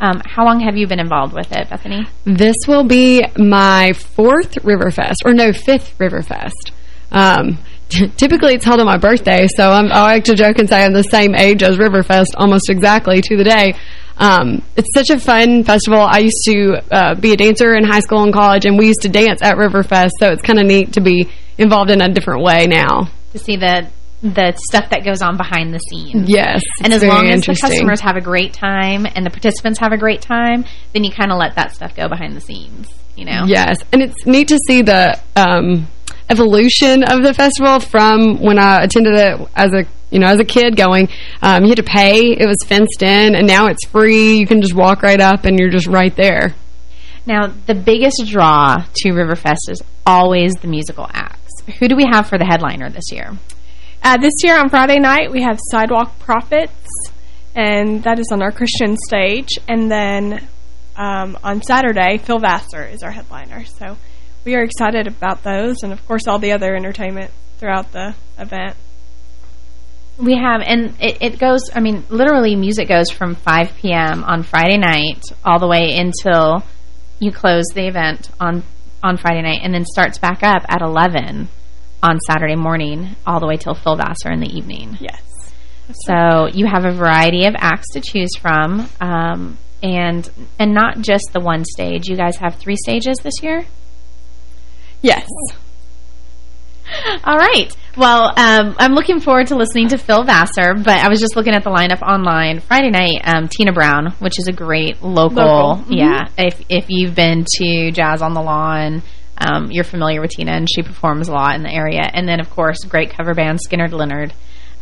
Speaker 1: Um, how long have you been involved with it, Bethany?
Speaker 15: This will be my fourth Riverfest, or no, fifth Riverfest. Um, typically, it's held on my birthday, so I'm, I like to joke and say I'm the same age as Riverfest, almost exactly to the day. Um, it's such a fun festival. I used to uh, be a dancer in high school and college, and we used to dance at Riverfest, so it's kind of neat to be involved in a different way now.
Speaker 1: To see the the stuff that goes on behind the scenes.
Speaker 15: Yes,
Speaker 1: And as long as the customers have a great time and the participants have a great time, then you kind of let that stuff go behind the scenes, you know?
Speaker 15: Yes, and it's neat to see the um, evolution of the festival from when I attended it as a you know as a kid. Going, um, you had to pay; it was fenced in, and now it's free. You can just walk right up, and you're just right there.
Speaker 1: Now, the biggest draw to Riverfest is always the musical acts. Who do we have for the headliner this year?
Speaker 14: Uh, this year on Friday night, we have Sidewalk Prophets, and that is on our Christian stage. And then um, on Saturday, Phil Vassar is our headliner. So we are excited about those, and of course all the other entertainment throughout the event.
Speaker 1: We have, and it, it goes, I mean, literally music goes from 5 p.m. on Friday night all the way until you close the event on, on Friday night and then starts back up at 11 on Saturday morning all the way till Phil Vassar in the evening.
Speaker 14: Yes.
Speaker 1: So you have a variety of acts to choose from, um, and and not just the one stage. You guys have three stages this year?
Speaker 14: Yes.
Speaker 1: All right. Well, um, I'm looking forward to listening to Phil Vassar, but I was just looking at the lineup online. Friday night, um, Tina Brown, which is a great local.
Speaker 14: Local. Mhm.
Speaker 1: Yeah. If, if you've been to Jazz on the Lawn, um, you're familiar with Tina, and she performs a lot in the area. And then, of course, great cover band Skinner Leonard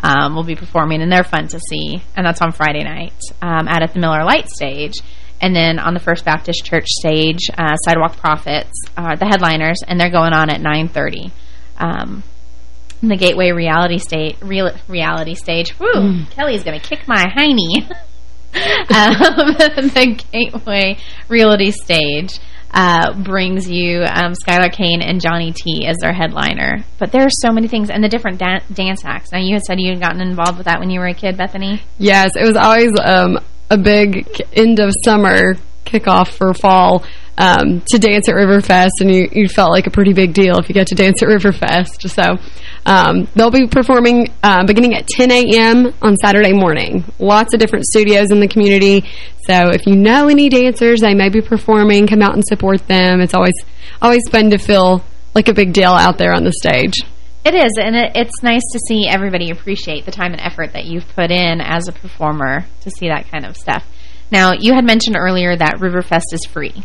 Speaker 1: um, will be performing, and they're fun to see. And that's on Friday night um, out at the Miller Lite stage. And then on the First Baptist Church stage, uh, Sidewalk Prophets are the headliners, and they're going on at 9.30. Um, the Gateway Reality Stage, real, reality stage. Woo,
Speaker 15: Mm.
Speaker 1: Kelly's going to kick my hiney. um, the Gateway Reality Stage uh, brings you um, Skylar Kane and Johnny T as their headliner. But there are so many things, and the different dan dance acts. Now, you had said you had gotten involved with that when you were a kid, Bethany.
Speaker 15: Yes, it was always um, a big end of summer kickoff for fall um, to dance at Riverfest, and you, you felt like a pretty big deal if you got to dance at Riverfest. So um, they'll be performing uh, beginning at 10 a.m. on Saturday morning. Lots of different studios in the community. So if you know any dancers, they may be performing, come out and support them. It's always always fun to feel like a big deal out there on the stage.
Speaker 1: It is, and it, it's nice to see everybody appreciate the time and effort that you've put in as a performer to see that kind of stuff. Now, you had mentioned earlier that Riverfest is free.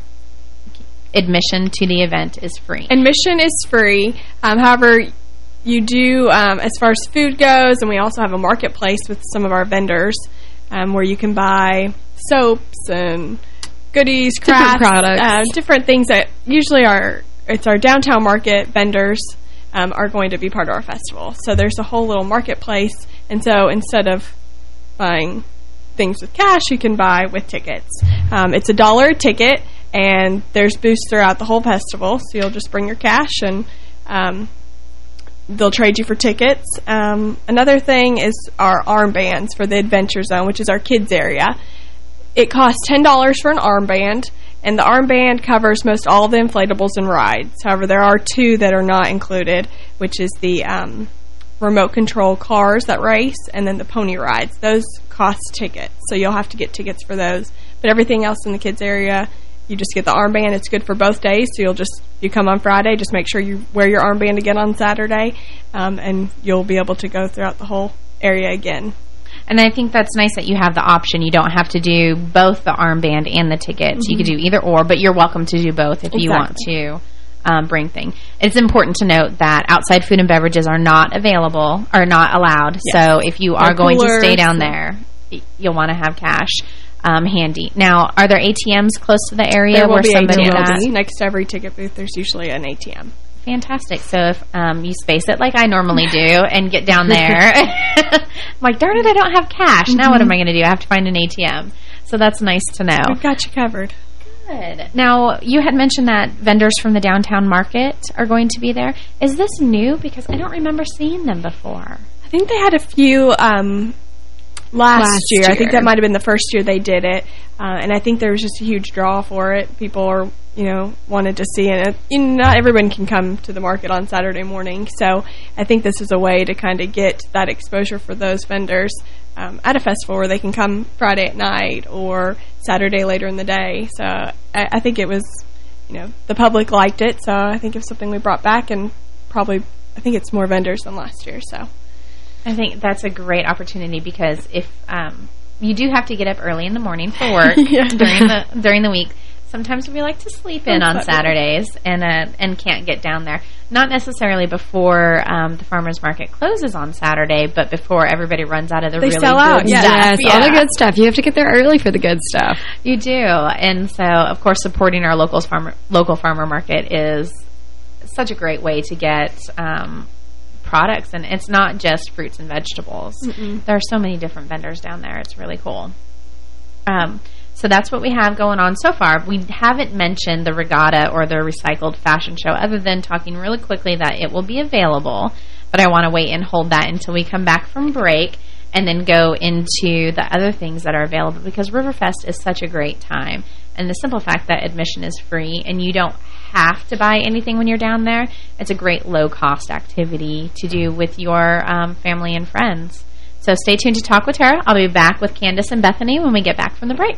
Speaker 1: Admission to the event is free.
Speaker 14: Admission is free. Um, however, you do, um, as far as food goes, and we also have a marketplace with some of our vendors um, where you can buy soaps and goodies, crafts,
Speaker 15: Different products.
Speaker 14: Uh, different things that usually are, it's our downtown market vendors um, are going to be part of our festival. So there's a whole little marketplace, and so instead of buying things with cash, you can buy with tickets. Um, it's a dollar a ticket, and there's booths throughout the whole festival, so you'll just bring your cash and um, they'll trade you for tickets. Um, another thing is our armbands for the Adventure Zone, which is our kids area. It costs $10 for an armband, and the armband covers most all the inflatables and rides. However, there are two that are not included, which is the um, remote control cars that race and then the pony rides. Those cost tickets, so you'll have to get tickets for those. But everything else in the kids area, you just get the armband. It's good for both days, so you'll just, you come on Friday, just make sure you wear your armband again on Saturday, um, and you'll be able to go throughout the whole area again.
Speaker 1: And I think that's nice that you have the option. You don't have to do both the armband and the tickets. You
Speaker 14: Mhm.
Speaker 1: could do either or, but you're welcome to do both if you want to um, bring thing. It's important to note that outside food and beverages are not available, are not allowed.
Speaker 14: Yes.
Speaker 1: So if you are going to stay down there, you'll want to have cash um, handy. Now, are there ATMs close to the area where somebody
Speaker 14: ATMs. Next to every ticket booth, there's usually an ATM.
Speaker 1: Fantastic. So if um, you space it like I normally do and get down there, I'm like, darn it, I don't have cash. Now what am I going to do? I have to find an ATM. So that's nice to know.
Speaker 14: We've got you covered.
Speaker 1: Good. Now, you had mentioned that vendors from the downtown market are going to be there. Is this new? Because I don't remember seeing them before.
Speaker 14: I think they had a few um, last,
Speaker 15: Last
Speaker 14: year. I think that might have been the first year they did it. Uh, and I think there was just a huge draw for it. People are, you know, wanted to see And, You know, not everyone can come to the market on Saturday morning. So I think this is a way to kind of get that exposure for those vendors um, at a festival where they can come Friday at night or Saturday later in the day. So I, I think it was, you know, the public liked it. So I think it was something we brought back and probably, I think it's more vendors than last year. So.
Speaker 1: I think that's a great opportunity because if um, you do have to get up early in the morning for work
Speaker 14: Yeah.
Speaker 1: during the during the week, sometimes we like to sleep in
Speaker 14: On
Speaker 1: Saturdays and uh, and can't get down there. Not necessarily before um, the farmers market closes on Saturday, but before everybody runs out of the
Speaker 14: They
Speaker 1: really
Speaker 14: sell out, yes.
Speaker 1: stuff.
Speaker 15: Yes, all the good stuff. You have to get there early for the good stuff.
Speaker 1: You do, and so of course supporting our local farmer local farmer market is such a great way to get um, products, and it's not just fruits and vegetables.
Speaker 14: Mm-mm.
Speaker 1: There are so many different vendors down there. It's really cool. Um, so that's what we have going on so far. We haven't mentioned the regatta or the recycled fashion show, other than talking really quickly that it will be available. But I want to wait and hold that until we come back from break and then go into the other things that are available because Riverfest is such a great time. And the simple fact that admission is free and you don't have to buy anything when you're down there, it's a great low-cost activity to do with your um, family and friends. So stay tuned to Talk with Tara. I'll be back with Candace and Bethany when we get back from the break.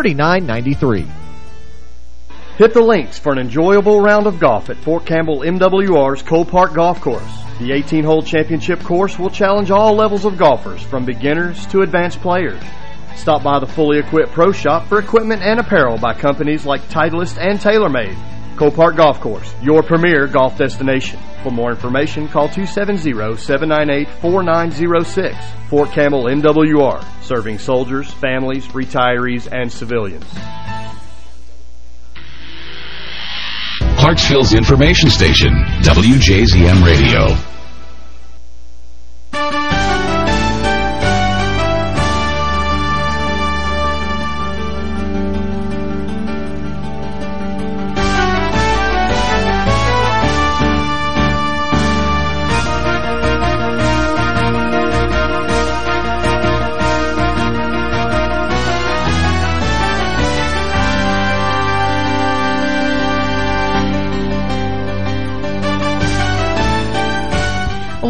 Speaker 3: 931-906-3993.
Speaker 16: Hit the links for an enjoyable round of golf at Fort Campbell MWR's Cole Park Golf Course. The 18-hole championship course will challenge all levels of golfers, from beginners to advanced players. Stop by the fully equipped pro shop for equipment and apparel by companies like Titleist and TaylorMade. Cole Park Golf Course, your premier golf destination. For more information, call 270-798-4906. Fort Campbell MWR, serving soldiers, families, retirees, and civilians.
Speaker 6: Clarksville's information station, WJZM Radio.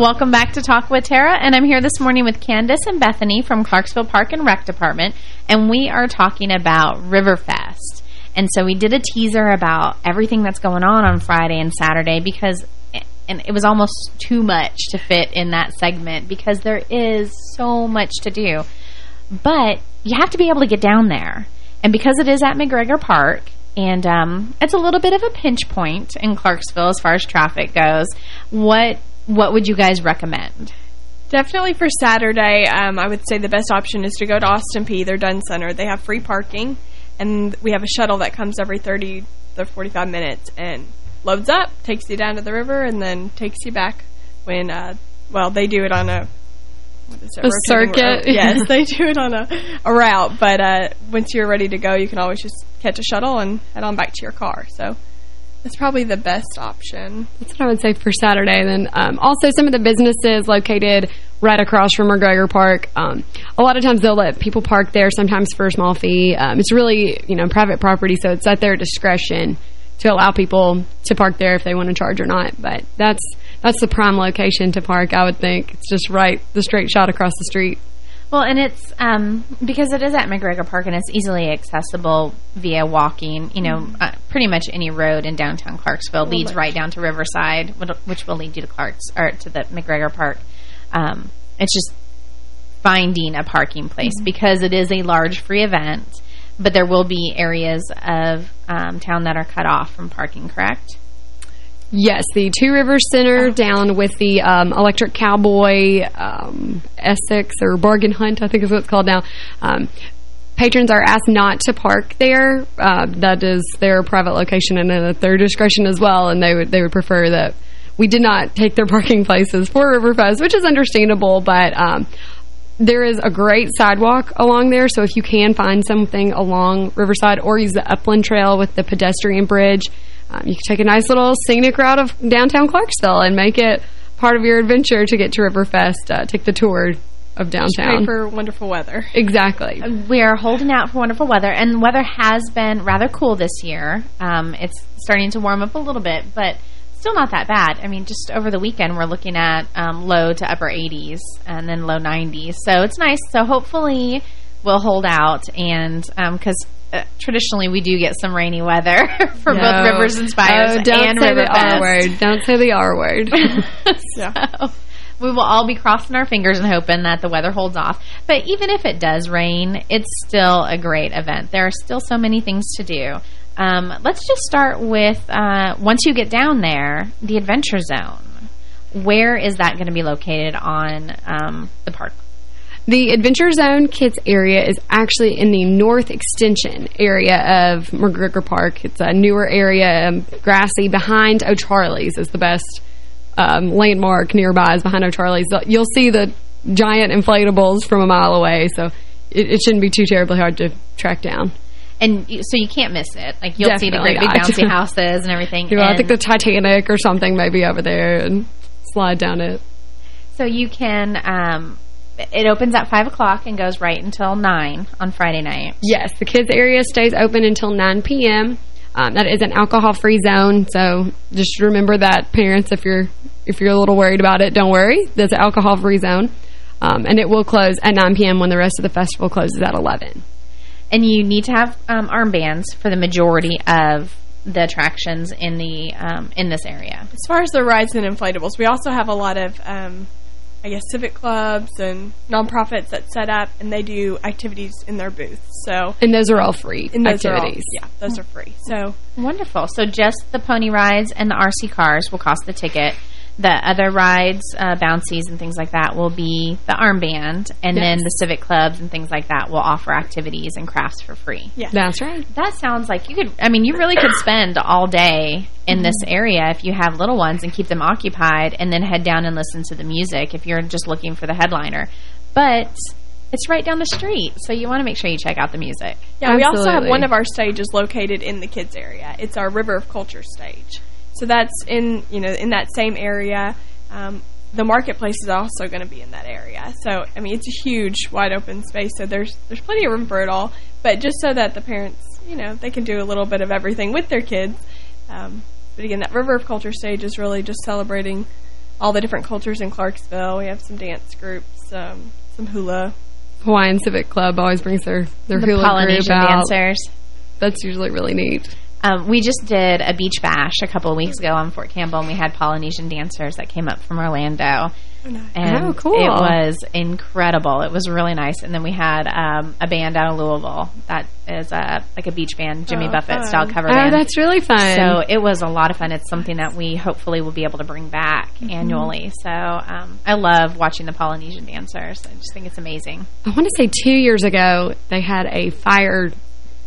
Speaker 1: Welcome back to Talk with Tara, and I'm here this morning with Candace and Bethany from Clarksville Park and Rec Department, and we are talking about Riverfest. And so we did a teaser about everything that's going on on Friday and Saturday because and it was almost too much to fit in that segment because there is so much to do. But you have to be able to get down there. And because it is at McGregor Park, and um, it's a little bit of a pinch point in Clarksville as far as traffic goes, what what would you guys recommend?
Speaker 14: Definitely for Saturday, um, I would say the best option is to go to Austin Peay. their Dunn Center. They have free parking, and we have a shuttle that comes every 30 to 45 minutes and loads up, takes you down to the river, and then takes you back when, uh, well, they do it on a it,
Speaker 15: A circuit?
Speaker 14: Yes, they do it on a, a route, but uh, once you're ready to go, you can always just catch a shuttle and head on back to your car. So that's probably the best option.
Speaker 15: That's what I would say for Saturday. Then um, also some of the businesses located right across from McGregor Park, um, a lot of times they'll let people park there, sometimes for a small fee. Um, it's really, you know, private property, so it's at their discretion to allow people to park there if they want to charge or not. But that's that's the prime location to park, I would think. It's just right, the straight shot across the street.
Speaker 1: Well, and it's um, because it is at McGregor Park and it's easily accessible via walking. You know, uh, pretty much any road in downtown Clarksville leads
Speaker 14: bit.
Speaker 1: right down to Riverside, which- will lead you to Clarks or to the McGregor Park. Um, it's just finding a parking place
Speaker 14: Mhm.
Speaker 1: because it is a large free event, but there will be areas of um, town that are cut off from parking. Correct?
Speaker 15: Yes, the Two Rivers Center down with the um, Electric Cowboy, um, Essex, or Bargain Hunt, I think is what it's called now. Um, patrons are asked not to park there. Uh, that is their private location and at their discretion as well, and they would they would prefer that we did not take their parking places for Riverfest, which is understandable, but um, there is a great sidewalk along there, so if you can find something along Riverside or use the Upland Trail with the pedestrian bridge, um, you can take a nice little scenic route of downtown Clarksville and make it part of your adventure to get to Riverfest. Uh, take the tour of downtown.
Speaker 14: pray for wonderful weather.
Speaker 15: Exactly.
Speaker 1: We are holding out for wonderful weather, and weather has been rather cool this year. Um, it's starting to warm up a little bit, but still not that bad. I mean, just over the weekend, we're looking at um, low to upper 80s and then low 90s. So it's nice. So hopefully we'll hold out, and because uh, traditionally we do get some rainy weather for
Speaker 15: No.
Speaker 1: both Rivers and Spires
Speaker 15: Oh, don't
Speaker 1: and
Speaker 15: say the
Speaker 1: Riverfest.
Speaker 15: R word. Don't say the R word.
Speaker 1: so we will all be crossing our fingers and hoping that the weather holds off. But even if it does rain, it's still a great event. There are still so many things to do. Um, let's just start with, uh, once you get down there, the Adventure Zone. Where is that going to be located on um, the park?
Speaker 15: The Adventure Zone Kids area is actually in the north extension area of McGregor Park. It's a newer area, um, grassy, behind O'Charlie's is the best um, landmark nearby is behind O'Charlie's. You'll see the giant inflatables from a mile away, so it, it shouldn't be too terribly hard to track down.
Speaker 1: And you, so you can't miss it. Like you'll
Speaker 15: Definitely
Speaker 1: see the great big bouncy houses and everything.
Speaker 15: You know, I think the Titanic or something may be over there and slide down it.
Speaker 1: so you can, um, it opens at 5 o'clock and goes right until 9 on Friday night.
Speaker 15: Yes, the kids area stays open until 9 p.m. Um, that is an alcohol-free zone, so just remember that, parents, if you're if you're a little worried about it, don't worry. There's an alcohol-free zone, um, and it will close at 9 p.m. when the rest of the festival closes at 11.
Speaker 1: And you need to have um, armbands for the majority of the attractions in the um, in this area.
Speaker 14: As far as the rides and inflatables, we also have a lot of, um, I guess, civic clubs and nonprofits that set up, and they do activities in their booths. So,
Speaker 15: And those are all free
Speaker 14: and those are all-
Speaker 15: activities.
Speaker 14: yeah, those are free. So,
Speaker 1: Wonderful. So just the pony rides and the RC cars will cost the ticket. The other rides, uh, bouncies and things like that will be the armband. And then the civic clubs and things like that will offer activities and crafts for free.
Speaker 14: Yeah.
Speaker 15: That's right.
Speaker 1: That sounds like you could, I mean, you really could spend all day in this area if you have little ones and keep them occupied and then head down and listen to the music if you're just looking for the headliner. But it's right down the street, so you want to make sure you check out the music.
Speaker 14: Yeah, we also have one of our stages located in the kids area. It's our River of Culture stage. So that's in, you know, in that same area. Um, the marketplace is also going to be in that area. So, I mean, it's a huge, wide open space, so there's there's plenty of room for it all. But just so that the parents, you know, they can do a little bit of everything with their kids. Um, but again, that River of Culture stage is really just celebrating all the different cultures in Clarksville. We have some dance groups, um, some hula.
Speaker 15: Hawaiian Civic Club always brings their, their
Speaker 1: The
Speaker 15: hula
Speaker 1: Polynesian
Speaker 15: group out.
Speaker 1: dancers.
Speaker 15: That's usually really neat.
Speaker 1: Um, we just did a beach bash a couple of weeks ago on Fort Campbell, and we had Polynesian dancers that came up from Orlando. And
Speaker 15: Oh, cool.
Speaker 1: it was incredible. It was really nice. And then we had um, a band out of Louisville that is a, like a beach band, Jimmy
Speaker 15: Oh,
Speaker 1: Buffett
Speaker 15: fun.
Speaker 1: style cover
Speaker 15: Oh,
Speaker 1: band.
Speaker 15: that's really fun.
Speaker 1: So it was a lot of fun. It's something that we hopefully will be able to bring back
Speaker 15: Mm-hmm.
Speaker 1: annually. So um, I love watching the Polynesian dancers. I just think it's amazing.
Speaker 15: I want to say two years ago they had a fire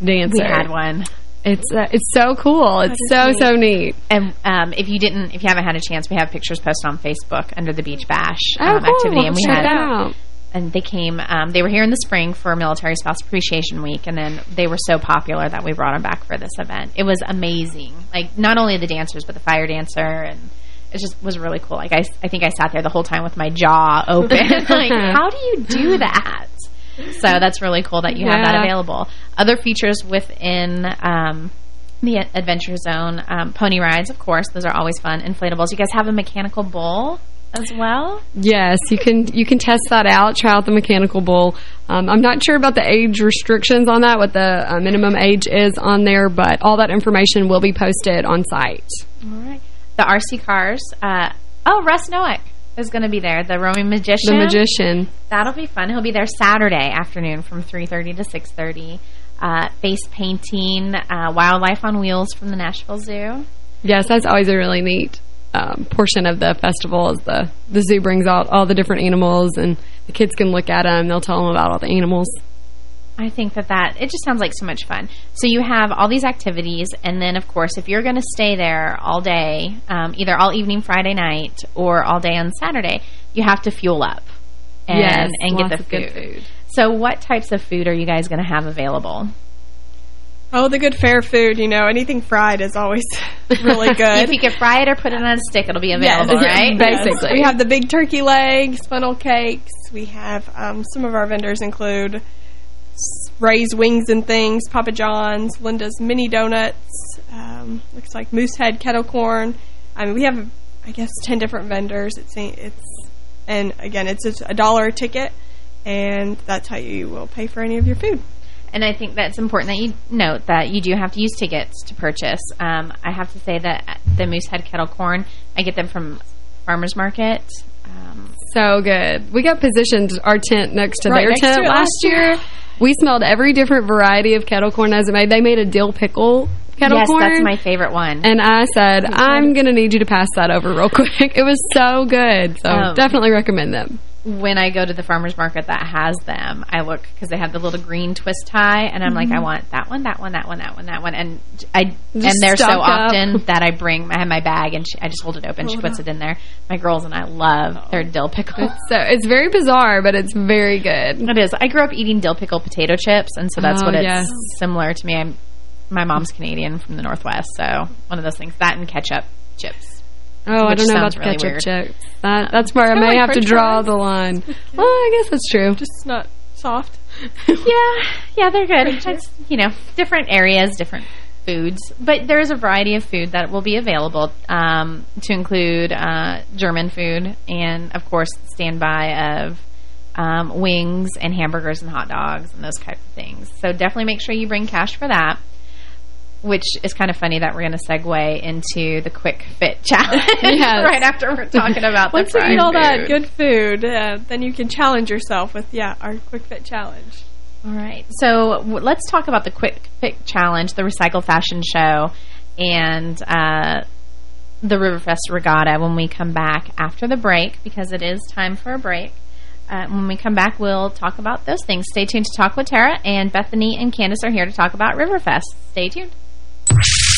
Speaker 15: dancer.
Speaker 1: We had one.
Speaker 15: It's uh, it's so cool. It's so so neat.
Speaker 1: And um, if you didn't, if you haven't had a chance, we have pictures posted on Facebook under the Beach Bash
Speaker 15: Oh,
Speaker 1: um,
Speaker 15: cool.
Speaker 1: activity, and we
Speaker 15: Check
Speaker 1: had
Speaker 15: out.
Speaker 1: and they came. Um, they were here in the spring for Military Spouse Appreciation Week, and then they were so popular that we brought them back for this event. It was amazing. Like not only the dancers, but the fire dancer, and it just was really cool. Like I, I think I sat there the whole time with my jaw open. like, how do you do that? So that's really cool that you have that available. Other features within um, the Adventure Zone, um, pony rides, of course. Those are always fun. Inflatables. You guys have a mechanical bull as well?
Speaker 15: Yes, you can you can test that out. Try out the mechanical bull. Um, I'm not sure about the age restrictions on that, what the uh, minimum age is on there, but all that information will be posted on site.
Speaker 1: All right. The RC cars. Uh, oh, Russ Noack is going to be there. The roaming magician.
Speaker 15: The magician.
Speaker 1: That'll be fun. He'll be there Saturday afternoon from 3.30 to 6.30. Uh, face painting, uh, wildlife on wheels from the Nashville Zoo.
Speaker 15: Yes, that's always a really neat um, portion of the festival is the, the zoo brings out all the different animals and the kids can look at them. They'll tell them about all the animals.
Speaker 1: I think that that, it just sounds like so much fun. So you have all these activities, and then, of course, if you're going to stay there all day, um, either all evening Friday night or all day on Saturday, you have to fuel up and,
Speaker 15: Yes,
Speaker 1: and get the food.
Speaker 15: food.
Speaker 1: So what types of food are you guys going to have available?
Speaker 14: Oh, the good fair food, you know, anything fried is always really good.
Speaker 1: if you can fry it or put it on a stick, it'll be available,
Speaker 14: Yes,
Speaker 1: right?
Speaker 14: yes. We have the big turkey legs, funnel cakes. We have um, some of our vendors include Ray's Wings and Things, Papa John's, Linda's Mini Donuts, um, looks like Moosehead Kettle Corn. I mean, we have, I guess, 10 different vendors. It's, it's And, again, it's just a dollar a ticket, and that's how you will pay for any of your food.
Speaker 1: And I think that's important that you note that you do have to use tickets to purchase. Um, I have to say that the Moosehead Kettle Corn, I get them from Farmer's Market,
Speaker 15: so good. We got positioned our tent next to
Speaker 1: Right
Speaker 15: their
Speaker 1: next
Speaker 15: tent
Speaker 1: it
Speaker 15: last
Speaker 1: last
Speaker 15: year. We smelled every different variety of kettle corn as it made. They made a dill pickle kettle
Speaker 1: yes,
Speaker 15: corn.
Speaker 1: that's my favorite one.
Speaker 15: And I said, I'm going to need you to pass that over real quick. It was so good. So
Speaker 1: Um,
Speaker 15: definitely recommend them.
Speaker 1: When I go to the farmer's market that has them, I look because they have the little green twist tie, and I'm like,
Speaker 15: Mhm.
Speaker 1: I want that one, that one, that one, that one, that one, and I
Speaker 15: Just
Speaker 1: and they're so
Speaker 15: up.
Speaker 1: often that I bring I have my bag and she, I just hold it open. she puts
Speaker 15: up.
Speaker 1: it in there. My girls and I love their dill pickle.
Speaker 15: It's so it's very bizarre, but it's very good.
Speaker 1: It is. I grew up eating dill pickle potato chips, and so that's
Speaker 15: Oh,
Speaker 1: what it's
Speaker 15: yes.
Speaker 1: similar to me. I'm, my mom's Canadian from the Northwest, so one of those things. That and ketchup chips.
Speaker 15: Oh, I don't know about the
Speaker 1: really
Speaker 15: ketchup chips. That, that's where I may
Speaker 14: like
Speaker 15: have to draw
Speaker 14: fries.
Speaker 15: the line. Well, I guess that's true.
Speaker 14: Just not soft.
Speaker 1: yeah, yeah, they're good. It's, you know, different areas, different foods. But there is a variety of food that will be available um, to include uh, German food and, of course, standby of um, wings and hamburgers and hot dogs and those type of things. So definitely make sure you bring cash for that. Which is kind of funny that we're going to segue into the quick fit challenge
Speaker 14: Yes.
Speaker 1: right after we're talking about the
Speaker 14: Once you eat all that good food, uh, then you can challenge yourself with, yeah, our Quick Fit Challenge.
Speaker 1: All right. So w- let's talk about the Quick fit Challenge, the Recycle Fashion Show, and uh, the Riverfest Regatta when we come back after the break, because it is time for a break. Uh, when we come back, we'll talk about those things. Stay tuned to Talk with Tara, and Bethany and Candace are here to talk about Riverfest. Stay tuned.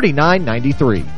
Speaker 3: 931-906-3993.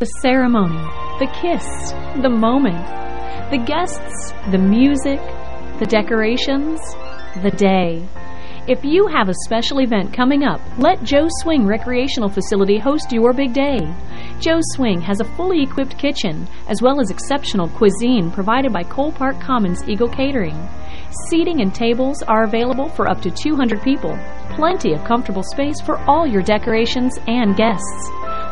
Speaker 4: The ceremony, the kiss, the moment, the guests, the music, the decorations, the day. If you have a special event coming up, let Joe Swing Recreational Facility host your big day. Joe Swing has a fully equipped kitchen, as well as exceptional cuisine provided by Cole Park Commons Eagle Catering. Seating and tables are available for up to 200 people. Plenty of comfortable space for all your decorations and guests.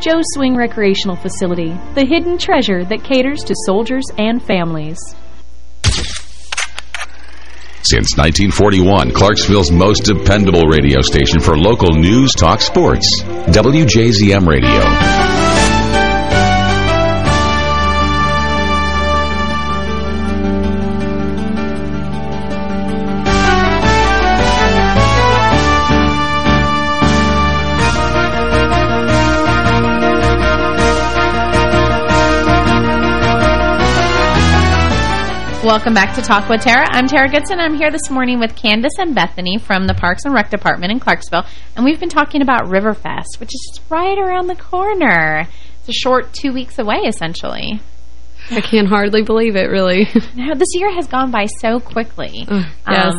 Speaker 4: Joe's Swing Recreational Facility, the hidden treasure that caters to soldiers and families.
Speaker 6: Since 1941, Clarksville's most dependable radio station for local news, talk, sports. WJZM Radio.
Speaker 1: Welcome back to Talk with Tara. I'm Tara Goodson. I'm here this morning with Candace and Bethany from the Parks and Rec Department in Clarksville, and we've been talking about Riverfest, which is just right around the corner. It's a short two weeks away, essentially.
Speaker 15: I can't hardly believe it, really.
Speaker 1: no, this year has gone by so quickly.
Speaker 15: Uh, yes.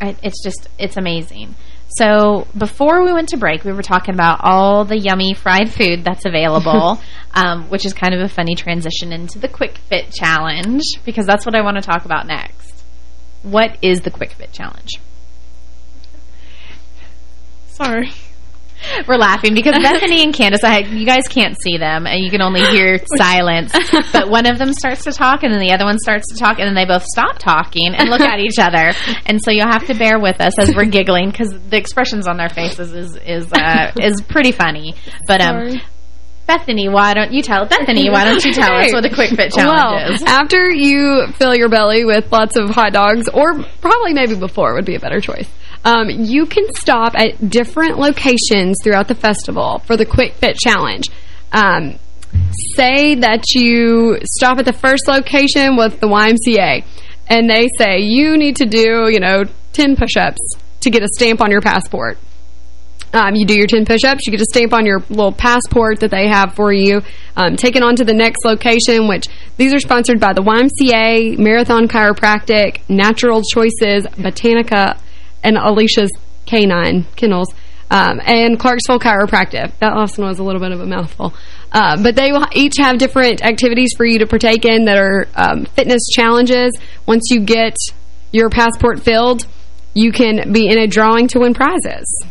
Speaker 1: Um, it's just, it's amazing. So before we went to break, we were talking about all the yummy fried food that's available, um, which is kind of a funny transition into the Quick Fit Challenge, because that's what I want to talk about next. What is the Quick Fit Challenge?
Speaker 14: Sorry.
Speaker 1: We're laughing because Bethany and Candace, I, you guys can't see them, and you can only hear silence. But one of them starts to talk, and then the other one starts to talk, and then they both stop talking and look at each other. And so you'll have to bear with us as we're giggling because the expressions on their faces is is uh, is pretty funny. But um, Bethany, why don't you tell Bethany? Why don't you tell us what the Quick Fit Challenge
Speaker 15: well,
Speaker 1: is?
Speaker 15: after you fill your belly with lots of hot dogs, or probably maybe before would be a better choice. Um, you can stop at different locations throughout the festival for the Quick Fit Challenge. Um, say that you stop at the first location with the YMCA, and they say you need to do, you know, 10 push-ups to get a stamp on your passport. Um, you do your 10 push-ups, you get a stamp on your little passport that they have for you. Um, take it on to the next location, which these are sponsored by the YMCA, Marathon Chiropractic, Natural Choices, Botanica, and Alicia's Canine Kennels, um, and Clarksville Chiropractic. That last one was a little bit of a mouthful. Uh, but they will each have different activities for you to partake in that are um, fitness challenges. Once you get your passport filled, you can be in a drawing to win prizes.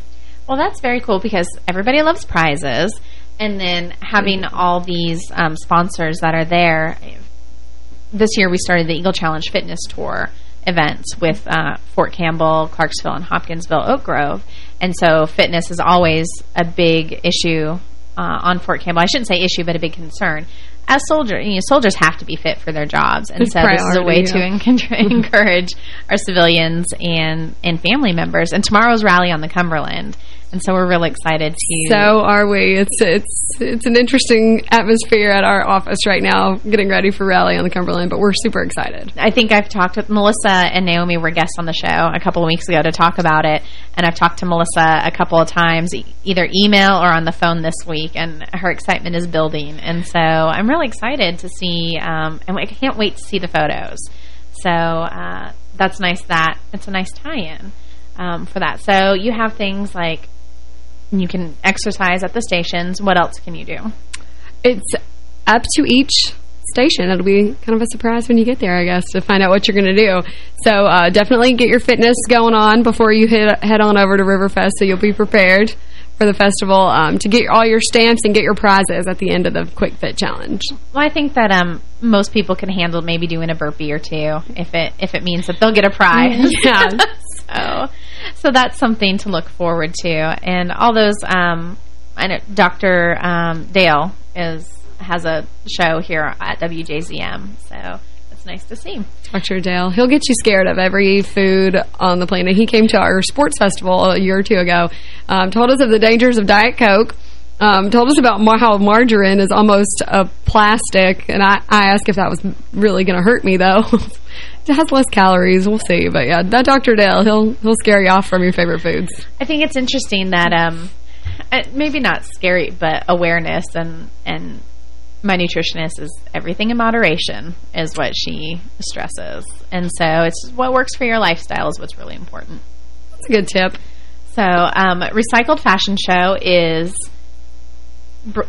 Speaker 1: Well, that's very cool because everybody loves prizes. And then having all these um, sponsors that are there. This year we started the Eagle Challenge Fitness Tour events with uh, Fort Campbell, Clarksville, and Hopkinsville, Oak Grove. And so fitness is always a big issue uh, on Fort Campbell. I shouldn't say issue, but a big concern. As soldiers, you know, soldiers have to be fit for their jobs, and
Speaker 15: It's
Speaker 1: so this is a way
Speaker 15: priority,
Speaker 1: to encourage our civilians and and family members. And tomorrow's rally on the Cumberland, and so we're really excited to.
Speaker 15: So are we. It's it's it's an interesting atmosphere at our office right now, getting ready for Rally on the Cumberland, but we're super excited.
Speaker 1: I think I've talked with Melissa and Naomi were guests on the show a couple of weeks ago to talk about it. And I've talked to Melissa a couple of times, e- either email or on the phone this week. And her excitement is building. And so I'm really excited to see, um, and I can't wait to see the photos. So uh, that's nice that it's a nice tie-in um, for that. So you have things like you can exercise at the stations. What else can you do?
Speaker 15: It's up to each station. It'll be kind of a surprise when you get there, I guess, to find out what you're going to do. So uh, definitely get your fitness going on before you head on over to Riverfest so you'll be prepared for the festival um, to get all your stamps and get your prizes at the end of the Quick Fit Challenge.
Speaker 1: Well, I think that um, most people can handle maybe doing a burpee or two if it if it means that they'll get a prize.
Speaker 15: Yeah.
Speaker 1: so, so that's something to look forward to. And all those, um, I know Dr. Um, Dale is has a show here at WJZM, so it's nice to see.
Speaker 15: Dr. Dale. He'll get you scared of every food on the planet. He came to our sports festival a year or two ago, um, told us of the dangers of Diet Coke, um, told us about mar how margarine is almost a plastic, and I, I asked if that was really going to hurt me, though. it has less calories. We'll see. But, yeah, that Dr. Dale, he'll he'll scare you off from your favorite foods.
Speaker 1: I think it's interesting that um, uh, maybe not scary, but awareness and and my nutritionist is everything in moderation is what she stresses. And so it's what works for your lifestyle is what's really important.
Speaker 15: That's a good tip.
Speaker 1: So um, Recycled Fashion Show is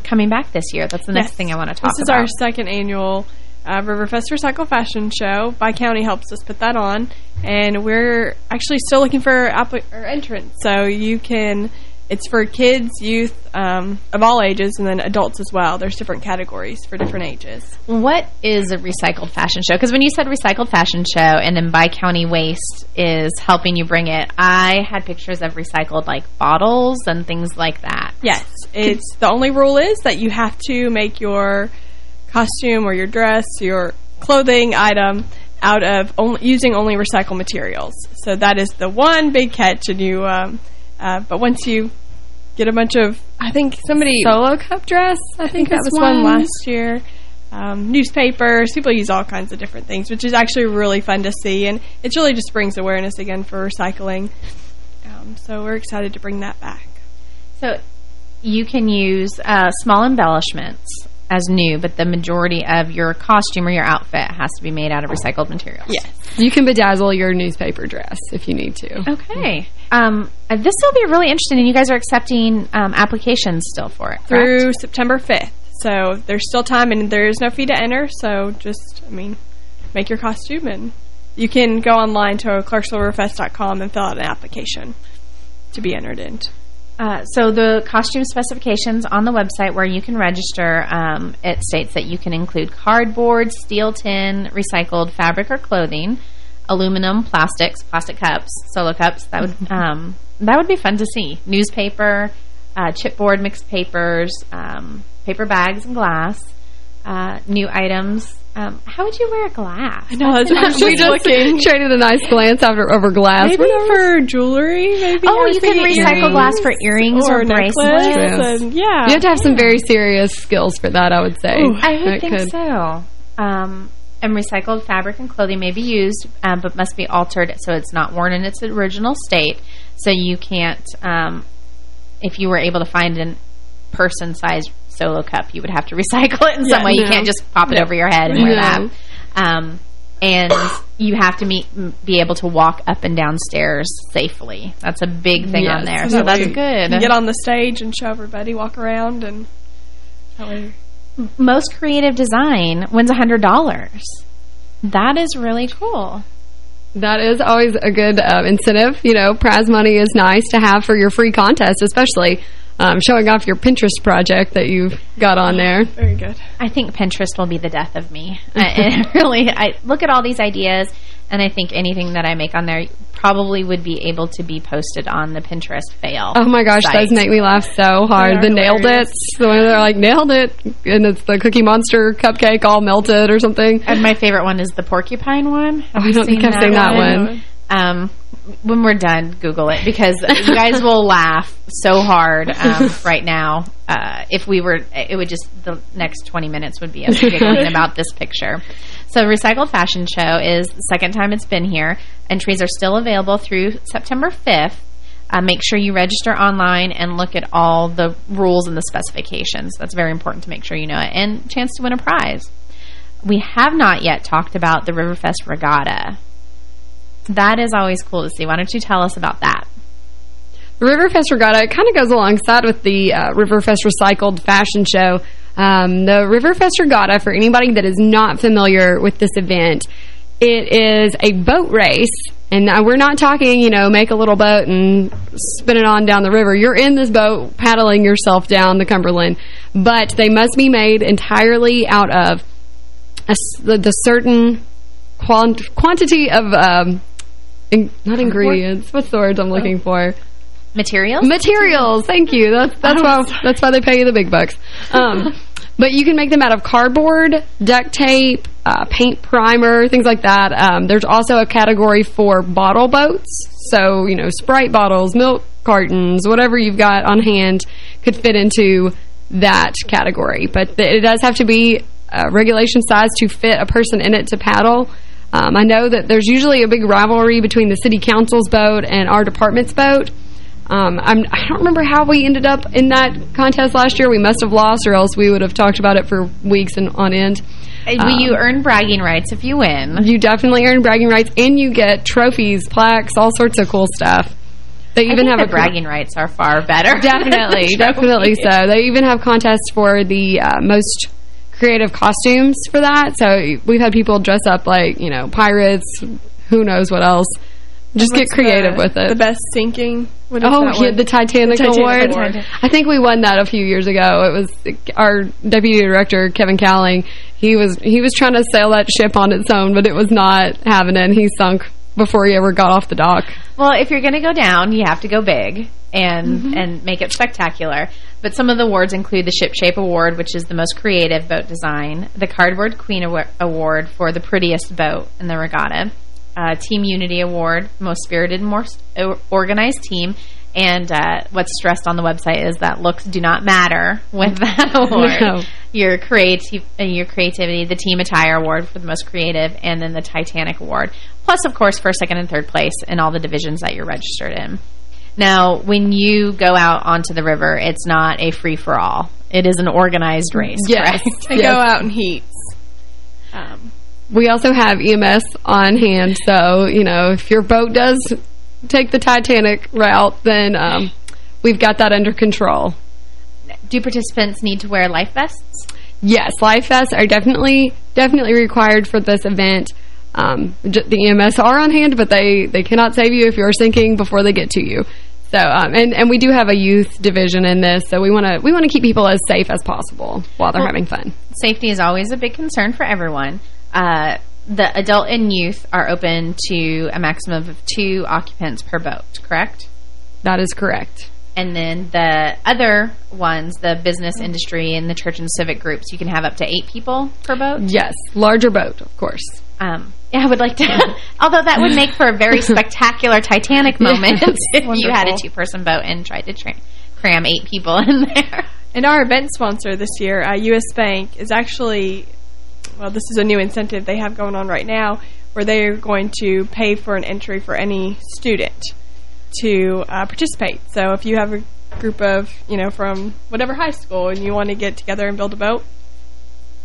Speaker 1: coming back this year. That's the next
Speaker 14: Yes.
Speaker 1: thing I want to talk about.
Speaker 14: This is
Speaker 1: about.
Speaker 14: our second annual uh, Riverfest Recycle Fashion Show. Bi-County helps us put that on. And we're actually still looking for entrance. So you can it's for kids, youth, um, of all ages, and then adults as well. There's different categories for different ages.
Speaker 1: What is a recycled fashion show? Because when you said recycled fashion show and then Bi-County Waste is helping you bring it, I had pictures of recycled like bottles and things like that.
Speaker 14: Yes. It's the only rule is that you have to make your costume or your dress, your clothing item out of only, using only recycled materials. So that is the one big catch. And you, um, uh, but once you get a bunch of, I think somebody
Speaker 15: solo cup dress. I,
Speaker 14: I think, that was one, one last year. Um, newspapers. People use all kinds of different things, which is actually really fun to see, and it really just brings awareness again for recycling. Um, so we're excited to bring that back.
Speaker 1: So you can use uh, small embellishments as new, but the majority of your costume or your outfit has to be made out of recycled materials.
Speaker 15: Yes. You can bedazzle your newspaper dress if you need to.
Speaker 1: Okay. Um, uh, this will be really interesting, and you guys are accepting um, applications still for it, correct?
Speaker 14: Through September 5th. So there's still time, and there is no fee to enter, so just, I mean, make your costume, and you can go online to clarksvilleriverfest.com and fill out an application to be entered in.
Speaker 1: Uh, so the costume specifications on the website where you can register, um, it states that you can include cardboard, steel tin, recycled fabric or clothing, aluminum, plastics, plastic cups, solo cups. That would um, that would be fun to see. Newspaper, uh, chipboard, mixed papers, um, paper bags and glass, uh, new items. Um, how would you wear a glass?
Speaker 14: I know, that's what I'm
Speaker 15: just looking. Traded a nice glance after over glass.
Speaker 14: Maybe for jewelry, maybe.
Speaker 1: Oh, you can recycle glass for earrings or,
Speaker 14: or bracelets. And, yeah.
Speaker 15: You have to have some very serious skills for that, I would say.
Speaker 1: Ooh, I would think could. so. Um, and recycled fabric and clothing may be used, um, but must be altered so it's not worn in its original state. So you can't, um, if you were able to find a person-sized solo cup, you would have to recycle it in yeah, some way. No. You can't just pop it over your head and wear that. Um, and you have to meet, be able to walk up and down stairs safely. That's a big thing yes, on there, so that's good.
Speaker 14: get on the stage and show everybody, walk around, and
Speaker 1: most creative design wins $100. That is really cool.
Speaker 15: That is always a good uh, incentive. You know, prize money is nice to have for your free contest, especially um, showing off your Pinterest project that you've got on there.
Speaker 14: Very good.
Speaker 1: I think Pinterest will be the death of me. I, really, I look at all these ideas, and I think anything that I make on there probably would be able to be posted on the Pinterest fail.
Speaker 15: Oh my gosh,
Speaker 1: site.
Speaker 15: those make me laugh so hard. The nailed it, the one they're like nailed it, and it's the Cookie Monster cupcake all melted or something.
Speaker 1: And my favorite one is the porcupine one.
Speaker 15: Have oh, I don't think I've seen that one. one.
Speaker 1: Um, when we're done, Google it because you guys will laugh so hard um, right now. Uh, if we were, it would just the next 20 minutes would be us giggling about this picture. So, Recycled Fashion Show is the second time it's been here. And entries are still available through September 5th. Uh, make sure you register online and look at all the rules and the specifications. That's very important to make sure you know it. And chance to win a prize. We have not yet talked about the Riverfest Regatta. That is always cool to see. Why don't you tell us about that?
Speaker 15: The Riverfest Regatta, kind of goes alongside with the uh, Riverfest Recycled Fashion Show. Um, the Riverfest Regatta, for anybody that is not familiar with this event, it is a boat race. And we're not talking, you know, make a little boat and spin it on down the river. You're in this boat paddling yourself down the Cumberland. But they must be made entirely out of a, the, the certain quant quantity of um, in, not ingredients. What's the words I'm looking for?
Speaker 1: Materials?
Speaker 15: Materials. Thank you. That's that's why that's why they pay you the big bucks. Um, but you can make them out of cardboard, duct tape, uh, paint primer, things like that. Um, there's also a category for bottle boats. So, you know, Sprite bottles, milk cartons, whatever you've got on hand could fit into that category. But it does have to be a regulation size to fit a person in it to paddle. Um, I know that there's usually a big rivalry between the city council's boat and our department's boat. Um, I'm, I do not remember how we ended up in that contest last year. We must have lost or else we would have talked about it for weeks and on end.
Speaker 1: Um, you earn bragging rights if you win.
Speaker 15: You definitely earn bragging rights, and you get trophies, plaques, all sorts of cool stuff.
Speaker 1: They even have the bragging rights are far better.
Speaker 15: Definitely, definitely so. They even have contests for the uh, most creative costumes for that. So we've had people dress up like, you know, pirates, who knows what else. Just get creative
Speaker 14: the,
Speaker 15: with it.
Speaker 14: The best sinking What is
Speaker 15: oh,
Speaker 14: that
Speaker 15: yeah, the Titanic,
Speaker 14: The Titanic
Speaker 15: Award.
Speaker 14: Award.
Speaker 15: I think we won that a few years ago. It was our deputy director, Kevin Cowling. He was he was trying to sail that ship on its own, but it was not having it, and he sunk before he ever got off the dock.
Speaker 1: Well, if you're going to go down, you have to go big and
Speaker 15: Mm-hmm.
Speaker 1: and make it spectacular. But some of the awards include the Ship Shape Award, which is the most creative boat design, the Cardboard Queen Award for the prettiest boat in the regatta, uh, Team Unity Award, most spirited and most organized team, and uh, what's stressed on the website is that looks do not matter with that award.
Speaker 15: No.
Speaker 1: Your creative, uh, your creativity, the Team Attire Award for the most creative, and then the Titanic Award. Plus, of course, first, second, and third place in all the divisions that you're registered in. Now, when you go out onto the river, it's not a free-for-all. It is an organized race,
Speaker 15: Yes.
Speaker 1: correct?
Speaker 14: They
Speaker 15: Yes.
Speaker 14: go out in heats. Um,
Speaker 15: We also have EMS on hand, so, you know, if your boat does take the Titanic route, then um, we've got that under control.
Speaker 1: Do participants need to wear life vests?
Speaker 15: Yes, life vests are definitely definitely required for this event. Um, the EMS are on hand, but they, they cannot save you if you're sinking before they get to you. So, um, and, and we do have a youth division in this, so we want to we want to keep people as safe as possible while they're
Speaker 1: Well-
Speaker 15: having fun.
Speaker 1: Safety is always a big concern for everyone. Uh, the adult and youth are open to a maximum of two occupants per boat, correct?
Speaker 15: That is correct.
Speaker 1: And then the other ones, the business industry and the church and civic groups, you can have up to eight people per boat?
Speaker 15: Yes, larger boat, of course.
Speaker 1: Um, I would like to, although that would make for a very spectacular Titanic moment if you had a two-person boat and tried to tra cram eight people in there.
Speaker 14: And our event sponsor this year, uh, U.S. Bank, is actually, well, this is a new incentive they have going on right now, where they are going to pay for an entry for any student to uh, participate. So if you have a group of, you know, from whatever high school and you want to get together and build a boat,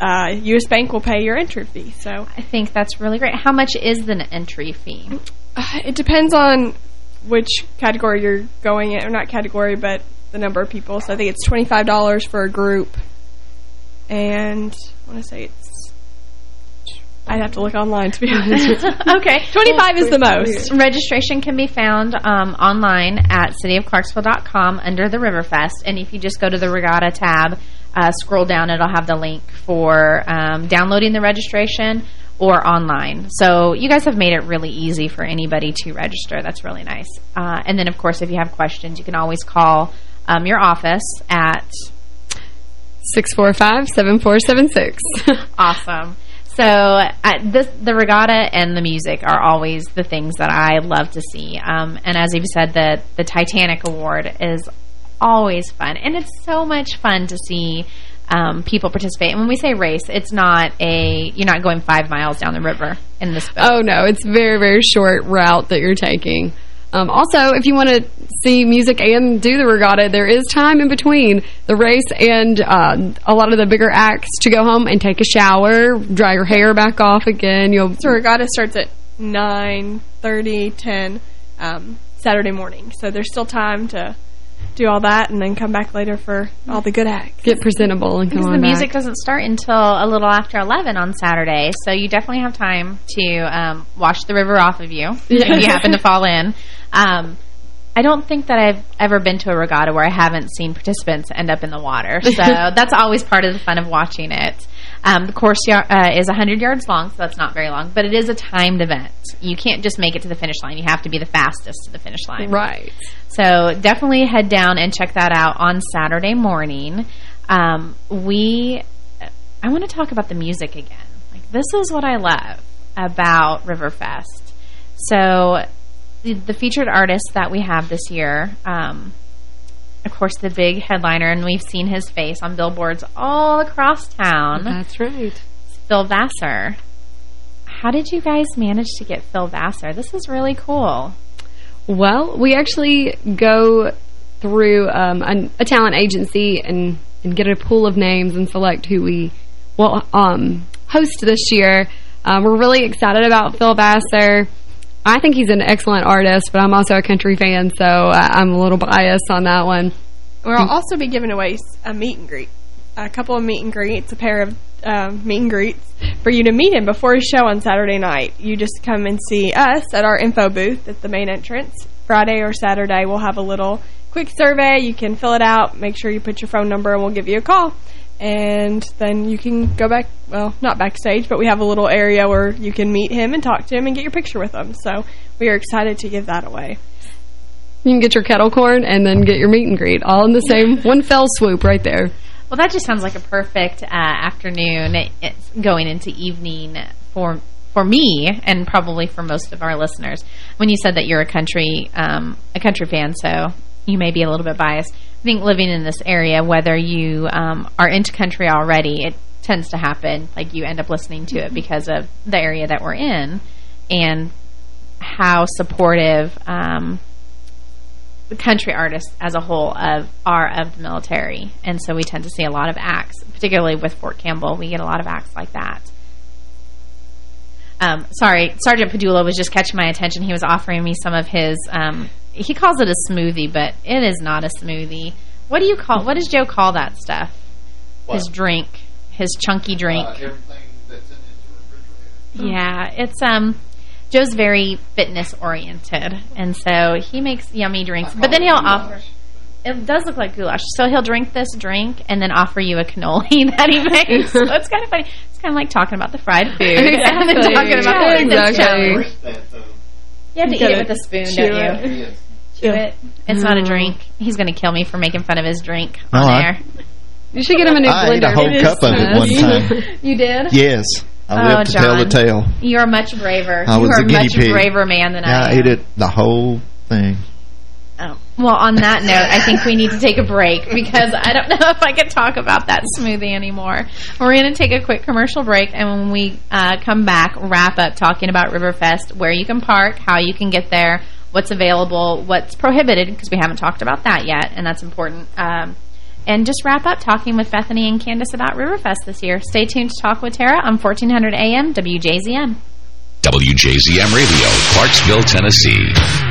Speaker 14: uh, U.S. Bank will pay your entry fee. So
Speaker 1: I think that's really great. How much is the entry fee?
Speaker 14: uh, it depends on which category you're going in, or not category, but the number of people. So I think it's $25 for a group. And I want to say it's... I'd have to look online, to be honest.
Speaker 1: okay.
Speaker 14: 25 is the most.
Speaker 1: Registration can be found um, online at cityofclarksville.com under the Riverfest. And if you just go to the Regatta tab, uh, scroll down, it'll have the link for um, downloading the registration or online. So you guys have made it really easy for anybody to register. That's really nice. Uh, and then, of course, if you have questions, you can always call um, your office at
Speaker 15: 645-7476.
Speaker 1: awesome. So uh, this, the regatta and the music are always the things that I love to see. Um, and as you've said, the, the Titanic Award is always fun. And it's so much fun to see um, people participate. And when we say race, it's not a, you're not going five miles down the river in this boat.
Speaker 15: Oh, no. It's very, very short route that you're taking. Um, also, if you want to see music and do the regatta, there is time in between the race and uh, a lot of the bigger acts to go home and take a shower, dry your hair back off again. You'll
Speaker 14: So regatta starts at 9, 30, 10 um, Saturday morning. So there's still time to do all that and then come back later for all the good acts.
Speaker 15: get presentable and come
Speaker 1: Because
Speaker 15: on
Speaker 1: the
Speaker 15: back.
Speaker 1: music doesn't start until a little after 11 on Saturday, so you definitely have time to um, wash the river off of you if you happen to fall in. Um, I don't think that I've ever been to a regatta where I haven't seen participants end up in the water, so that's always part of the fun of watching it. Um, the course uh, is 100 yards long, so that's not very long, but it is a timed event. You can't just make it to the finish line. You have to be the fastest to the finish line.
Speaker 15: Right.
Speaker 1: So definitely head down and check that out on Saturday morning. Um, we, I want to talk about the music again. Like this is what I love about Riverfest. So the, the featured artists that we have this year, um, of course, the big headliner, and we've seen his face on billboards all across town.
Speaker 15: That's right.
Speaker 1: Phil Vassar. How did you guys manage to get Phil Vassar? This is really cool.
Speaker 15: Well, we actually go through um, an, a talent agency and, and get a pool of names and select who we will um, host this year. Um, we're really excited about Phil Vassar. I think he's an excellent artist, but I'm also a country fan, so uh, I'm a little biased on that one.
Speaker 14: We'll also be giving away a meet and greet. A couple of meet and greets, a pair of um, meet and greets for you to meet him before his show on Saturday night. You just come and see us at our info booth at the main entrance Friday or Saturday, we'll have a little quick survey. You can fill it out, make sure you put your phone number, and we'll give you a call. And then you can go back, well, not backstage, but we have a little area where you can meet him and talk to him and get your picture with him. So we are excited to give that away.
Speaker 15: You can get your kettle corn and then get your meet and greet all in the same one fell swoop right there.
Speaker 1: Well, that just sounds like a perfect uh, afternoon. It's going into evening for for me and probably for most of our listeners. When you said that you're a country um, a country fan, so you may be a little bit biased. I think living in this area, whether you um, are into country already, it tends to happen. Like you end up listening to it because of the area that we're in and how supportive um, the country artists as a whole of are of the military. And so we tend to see a lot of acts, particularly with Fort Campbell. We get a lot of acts like that. Um, sorry, Sergeant Padula was just catching my attention. He was offering me some of his, um, he calls it a smoothie, but it is not a smoothie. What do you call, what does Joe call that stuff? What? His drink, his chunky drink. Uh,
Speaker 17: everything that's in the refrigerator.
Speaker 1: Yeah, it's, um, Joe's very fitness oriented, and so he makes yummy drinks. But then he'll offer. It does look like goulash. So he'll drink this drink and then offer you a cannoli that he makes. so it's kind of funny. It's kind of like talking about the fried food exactly. and then talking about
Speaker 15: yeah, exactly.
Speaker 1: You have to eat it with a spoon, don't it. you? Chew yeah. it. It's mm. not a drink. He's going to kill me for making fun of his drink on air.
Speaker 15: You should get him a new
Speaker 17: I
Speaker 15: blender.
Speaker 17: I ate a whole cup of it one time.
Speaker 1: you did?
Speaker 17: Yes. I lived
Speaker 1: oh,
Speaker 17: to
Speaker 1: John,
Speaker 17: tell the tale.
Speaker 1: You're much braver.
Speaker 17: I
Speaker 1: you
Speaker 17: was
Speaker 1: are
Speaker 17: a guinea
Speaker 1: much
Speaker 17: pig.
Speaker 1: braver man than
Speaker 17: yeah,
Speaker 1: I
Speaker 17: am. I ate it, the whole thing.
Speaker 1: Well, on that note, I think we need to take a break because I don't know if I can talk about that smoothie anymore. We're going to take a quick commercial break, and when we uh, come back, wrap up talking about Riverfest, where you can park, how you can get there, what's available, what's prohibited, because we haven't talked about that yet, and that's important. Um, and just wrap up talking with Bethany and Candace about Riverfest this year. Stay tuned to Talk with Tara on 1400 AM WJZM.
Speaker 6: WJZM Radio, Clarksville, Tennessee.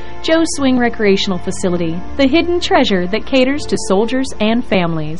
Speaker 4: Joe's Swing Recreational Facility, the hidden treasure that caters to soldiers and families.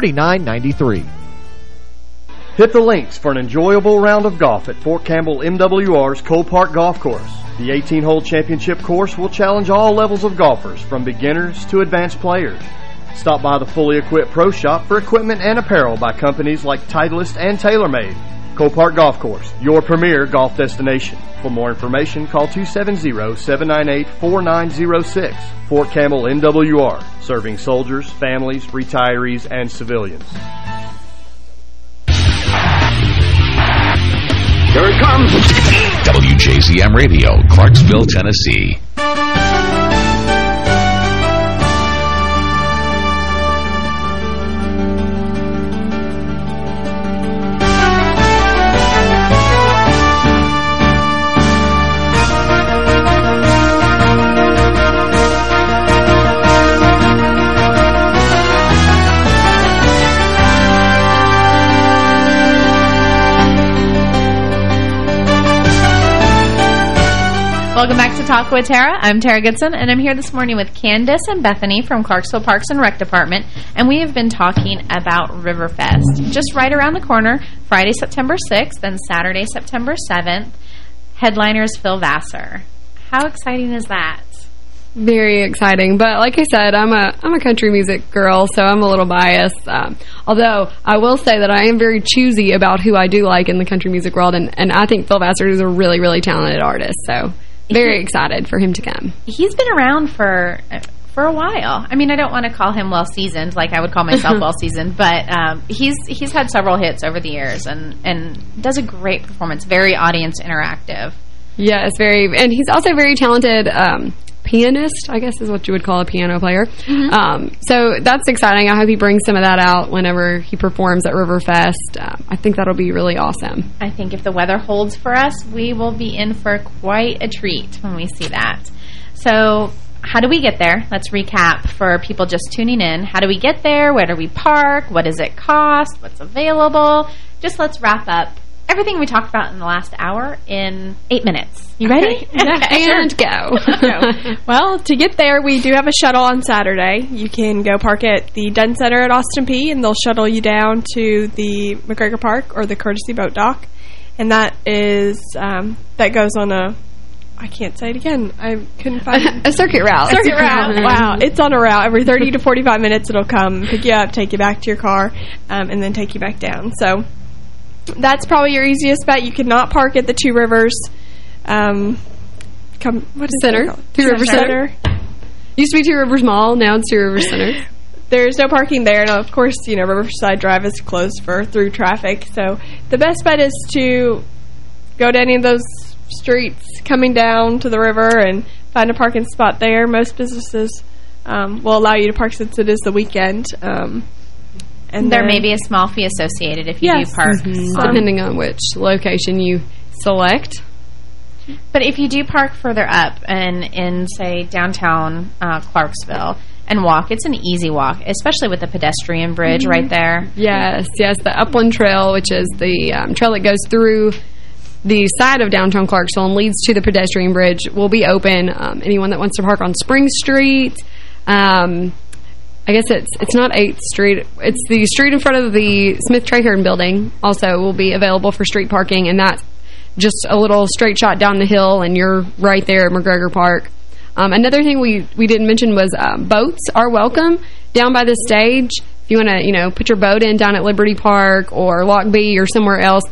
Speaker 3: 3993.
Speaker 16: Hit the links for an enjoyable round of golf at Fort Campbell MWR's Cole Park Golf Course. The 18-hole championship course will challenge all levels of golfers, from beginners to advanced players. Stop by the fully equipped Pro Shop for equipment and apparel by companies like Titleist and TaylorMade. Cole Park Golf Course, your premier golf destination. For more information, call 270-798-4906. Fort Campbell MWR, serving soldiers, families, retirees, and civilians.
Speaker 6: Here it comes. WJZM Radio, Clarksville, Tennessee.
Speaker 1: Welcome back to Talk with Tara. I'm Tara Goodson, and I'm here this morning with Candace and Bethany from Clarksville Parks and Rec Department, and we have been talking about Riverfest. Just right around the corner, Friday, September 6th, and Saturday, September 7th. Headliner is Phil Vassar. How exciting is that?
Speaker 15: Very exciting, but like I said, I'm a I'm a country music girl, so I'm a little biased. Um, although I will say that I am very choosy about who I do like in the country music world, and and I think Phil Vassar is a really really talented artist. So very excited for him to come.
Speaker 1: He's been around for for a while. I mean, I don't want to call him well-seasoned like I would call myself well-seasoned, but um, he's he's had several hits over the years and, and does a great performance, very audience interactive.
Speaker 15: Yes, very, and he's also very talented um, pianist, I guess is what you would call a piano player.
Speaker 1: Mm-hmm.
Speaker 15: Um, so that's exciting. I hope he brings some of that out whenever he performs at Riverfest. Um, I think that'll be really awesome.
Speaker 1: I think if the weather holds for us, we will be in for quite a treat when we see that. So how do we get there? Let's recap for people just tuning in. How do we get there? Where do we park? What does it cost? What's available? Just let's wrap up everything we talked about in the last hour in eight minutes. You ready?
Speaker 14: Okay. Yeah,
Speaker 15: and go.
Speaker 14: well, to get there, we do have a shuttle on Saturday. You can go park at the Dunn Center at Austin Peay, and they'll shuttle you down to the McGregor Park or the Courtesy Boat Dock. And that is, um, that goes on a, I can't say it again. I couldn't find
Speaker 15: a circuit route.
Speaker 14: Circuit route. Wow. It's on a route. Every 30 to 45 minutes, it'll come, pick you up, take you back to your car, um, and then take you back down. So that's probably your easiest bet. You cannot park at the Two Rivers um, come what is
Speaker 15: Center. Two Rivers Center. Used to be Two Rivers Mall. Now it's Two Rivers Center.
Speaker 14: There's no parking there, and of course, you know, Riverside Drive is closed for through traffic. So the best bet is to go to any of those streets coming down to the river and find a parking spot there. Most businesses um, will allow you to park since it is the weekend. Um,
Speaker 1: and there may be a small fee associated if you
Speaker 14: yes.
Speaker 1: do park.
Speaker 15: Mm -hmm. Depending on which location you select.
Speaker 1: But if you do park further up and in, say, downtown uh, Clarksville and walk, it's an easy walk, especially with the pedestrian bridge mm -hmm. right there.
Speaker 15: Yes, yes, the Upland Trail, which is the um, trail that goes through the side of downtown Clarksville and leads to the pedestrian bridge, will be open. Um, anyone that wants to park on Spring Street, um, I guess it's it's not 8th Street. It's the street in front of the Smith Trahern building also will be available for street parking, and that's just a little straight shot down the hill, and you're right there at McGregor Park. Um, another thing we, we didn't mention was um, boats are welcome down by the stage. If you want to, you know, put your boat in down at Liberty Park or Lock B or somewhere else,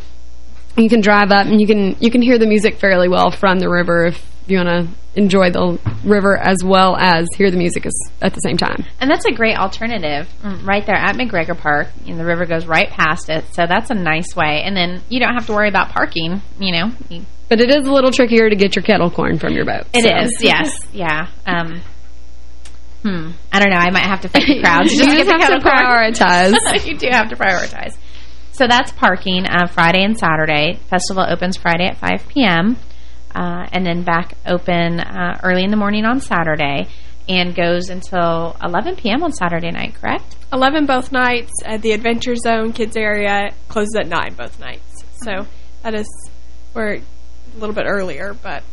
Speaker 15: you can drive up and you can you can hear the music fairly well from the river if you want to enjoy the river as well as hear the music at the same time.
Speaker 1: And that's a great alternative right there at McGregor Park. And the river goes right past it, so that's a nice way. And then you don't have to worry about parking, you know.
Speaker 15: But it is a little trickier to get your kettle corn from your boat.
Speaker 1: It so. is, yes, yeah. Um, hmm, I don't know. I might have to fight the crowds.
Speaker 15: you just have to prioritize.
Speaker 1: you do have to prioritize. So that's parking uh, Friday and Saturday. Festival opens Friday at 5 p.m. Uh, and then back open uh, early in the morning on Saturday and goes until 11 p.m. on Saturday night, correct?
Speaker 14: 11 both nights. At the Adventure Zone kids area closes at 9 both nights. So that is where a little bit earlier, but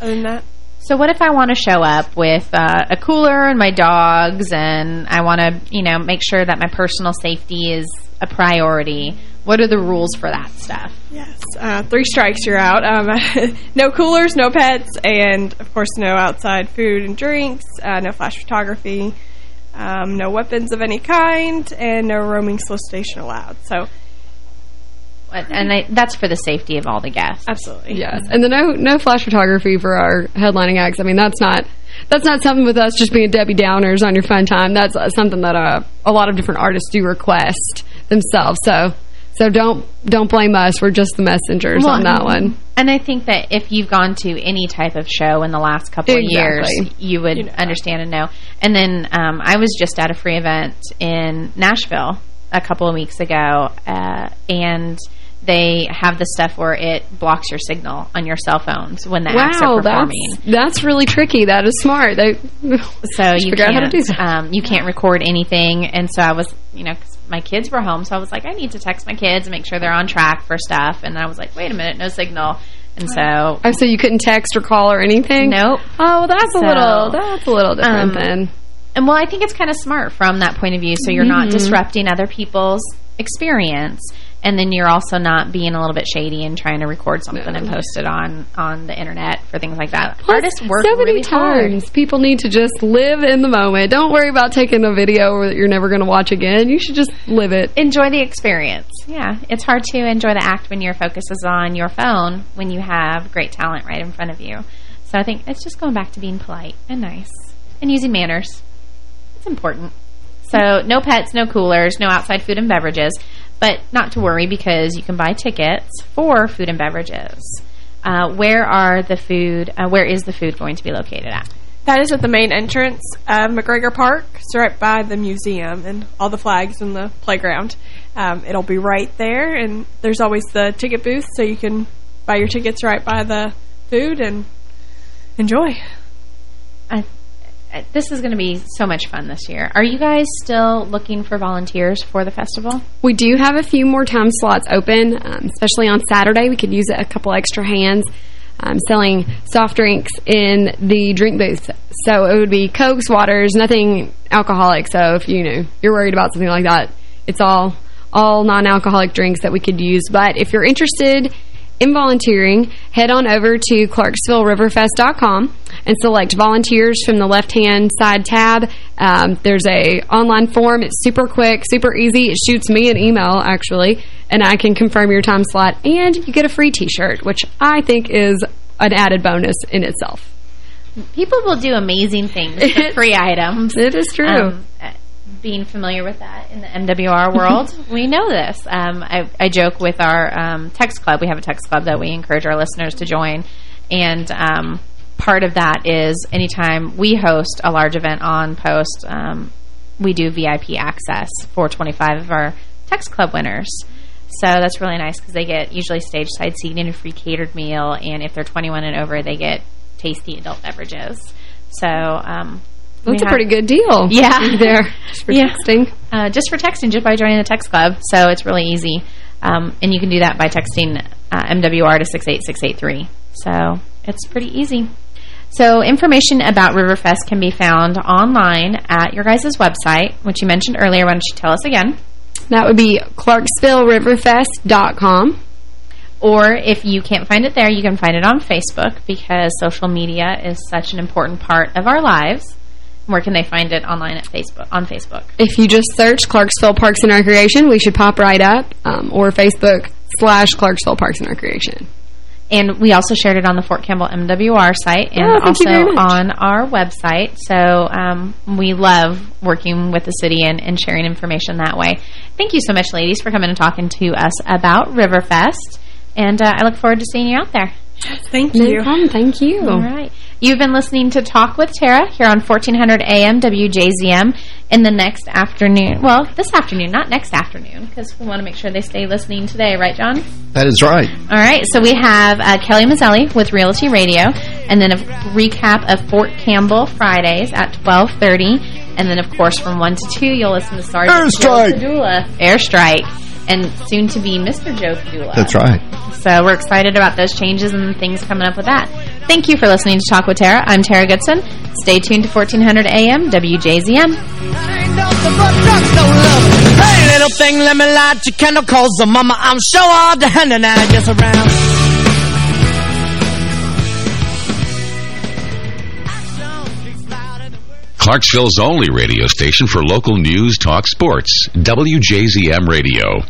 Speaker 14: other than that.
Speaker 1: So what if I want to show up with uh, a cooler and my dogs and I want to, you know, make sure that my personal safety is a priority? What are the rules for that stuff?
Speaker 14: Yes, uh, three strikes, you're out. Um, no coolers, no pets, and, of course, no outside food and drinks, uh, no flash photography. um, no weapons of any kind, and no roaming solicitation allowed. So,
Speaker 1: and I, that's for the safety of all the guests.
Speaker 14: Absolutely.
Speaker 15: Yes, and the no no flash photography for our headlining acts. I mean, that's not that's not something with us just being Debbie Downers on your fun time. That's uh, something that uh, a lot of different artists do request themselves. So so don't don't blame us. We're just the messengers
Speaker 1: Well,
Speaker 15: on that one.
Speaker 1: And I think that if you've gone to any type of show in the last couple
Speaker 15: Exactly.
Speaker 1: of years, you would understand and know. And then um, I was just at a free event in Nashville a couple of weeks ago, uh, and they have the stuff where it blocks your signal on your cell phones when the
Speaker 15: wow,
Speaker 1: are performing.
Speaker 15: that's that's really tricky. That is smart. They
Speaker 1: So you
Speaker 15: figure out how to
Speaker 1: can't,
Speaker 15: do that.
Speaker 1: um, you can't record anything. And so I was, you know, 'cause my kids were home, so I was like, I need to text my kids and make sure they're on track for stuff. And I was like, wait a minute, no signal. And so,
Speaker 15: Oh, so you couldn't text or call or anything?
Speaker 1: Nope.
Speaker 15: Oh, well, that's a little that's a little different
Speaker 1: um,
Speaker 15: then.
Speaker 1: and well, I think it's kind of smart from that point of view. So you're not
Speaker 15: Mhm.
Speaker 1: disrupting other people's experience. And then you're also not being a little bit shady and trying to record something and post it on, on the internet for things like that. Artists work
Speaker 15: so many
Speaker 1: really hard.
Speaker 15: times people need to just live in the moment. Don't worry about taking a video that you're never going to watch again. You should just live it.
Speaker 1: enjoy the experience. Yeah, it's hard to enjoy the act when your focus is on your phone when you have great talent right in front of you. So I think it's just going back to being polite and nice and using manners. It's important. So no pets, no coolers, no outside food and beverages, but not to worry because you can buy tickets for food and beverages. Uh, where are the food? Uh, where is the food going to be located at?
Speaker 14: That is at the main entrance of McGregor Park. It's right by the museum and all the flags in the playground. Um, it'll be right there, and there's always the ticket booth, so you can buy your tickets right by the food and enjoy.
Speaker 1: This is going to be so much fun this year. Are you guys still looking for volunteers for the festival?
Speaker 15: We do have a few more time slots open, um, especially on Saturday. We could use a couple extra hands um, selling soft drinks in the drink booth. So it would be Cokes, waters, nothing alcoholic. So if you know you're worried about something like that, it's all all non-alcoholic drinks that we could use. But if you're interested in volunteering, head on over to ClarksvilleRiverfest.com and select volunteers from the left-hand side tab. Um, there's a online form. It's super quick, super easy. It shoots me an email, actually, and I can confirm your time slot. And you get a free T-shirt, which I think is an added bonus in itself.
Speaker 1: People will do amazing things with free items.
Speaker 15: It is true.
Speaker 1: Um, being familiar with that in the MWR world, we know this. Um, I, I joke with our um, text club. We have a text club that we encourage our listeners to join. And um, part of that is anytime we host a large event on Post, um, we do VIP access for 25 of our text club winners. So that's really nice because they get usually stage side seating and a free catered meal. And if they're 21 and over, they get tasty adult beverages. So um,
Speaker 15: That's a pretty good deal.
Speaker 1: Yeah.
Speaker 15: There, just for
Speaker 1: Yeah.
Speaker 15: texting.
Speaker 1: Uh, just for texting, just by joining the text club. So it's really easy. Um, and you can do that by texting uh, MWR to 68683. So it's pretty easy. So information about Riverfest can be found online at your guys' website, which you mentioned earlier. Why don't you tell us again?
Speaker 15: That would be ClarksvilleRiverfest.com.
Speaker 1: Or if you can't find it there, you can find it on Facebook because social media is such an important part of our lives. Where can they find it online at Facebook? On Facebook.
Speaker 15: If you just search Clarksville Parks and Recreation, we should pop right up, um, or Facebook slash Clarksville Parks and Recreation.
Speaker 1: And we also shared it on the Fort Campbell MWR site and
Speaker 15: Oh,
Speaker 1: also on our website. So um, we love working with the city and, and sharing information that way. Thank you so much, ladies, for coming and talking to us about Riverfest. And uh, I look forward to seeing you out there.
Speaker 14: Thank
Speaker 15: No
Speaker 14: you.
Speaker 15: problem. Thank you.
Speaker 1: All right. You've been listening to Talk with Tara here on 1400 AM WJZM in the next afternoon. Well, this afternoon, not next afternoon, because we want to make sure they stay listening today. Right, John?
Speaker 17: That is right.
Speaker 1: All right, so we have uh, Kelly Mazzelli with Realty Radio, and then a recap of Fort Campbell Fridays at 12.30, and then, of course, from 1 to 2, you'll listen to Sergeant Joe
Speaker 17: Airstrike.
Speaker 1: Padula, Airstrike, and soon to be Mr. Joe Padula.
Speaker 17: That's right.
Speaker 1: So we're excited about those changes and things coming up with that. Thank you for listening to Talk with Tara. I'm Tara Goodson. Stay tuned to 1400 AM WJZM.
Speaker 13: Hey, little thing, let me light your candle, cause the mama, I'm sure all the hand and I just around.
Speaker 6: Clarksville's only radio station for local news, talk, sports. WJZM Radio.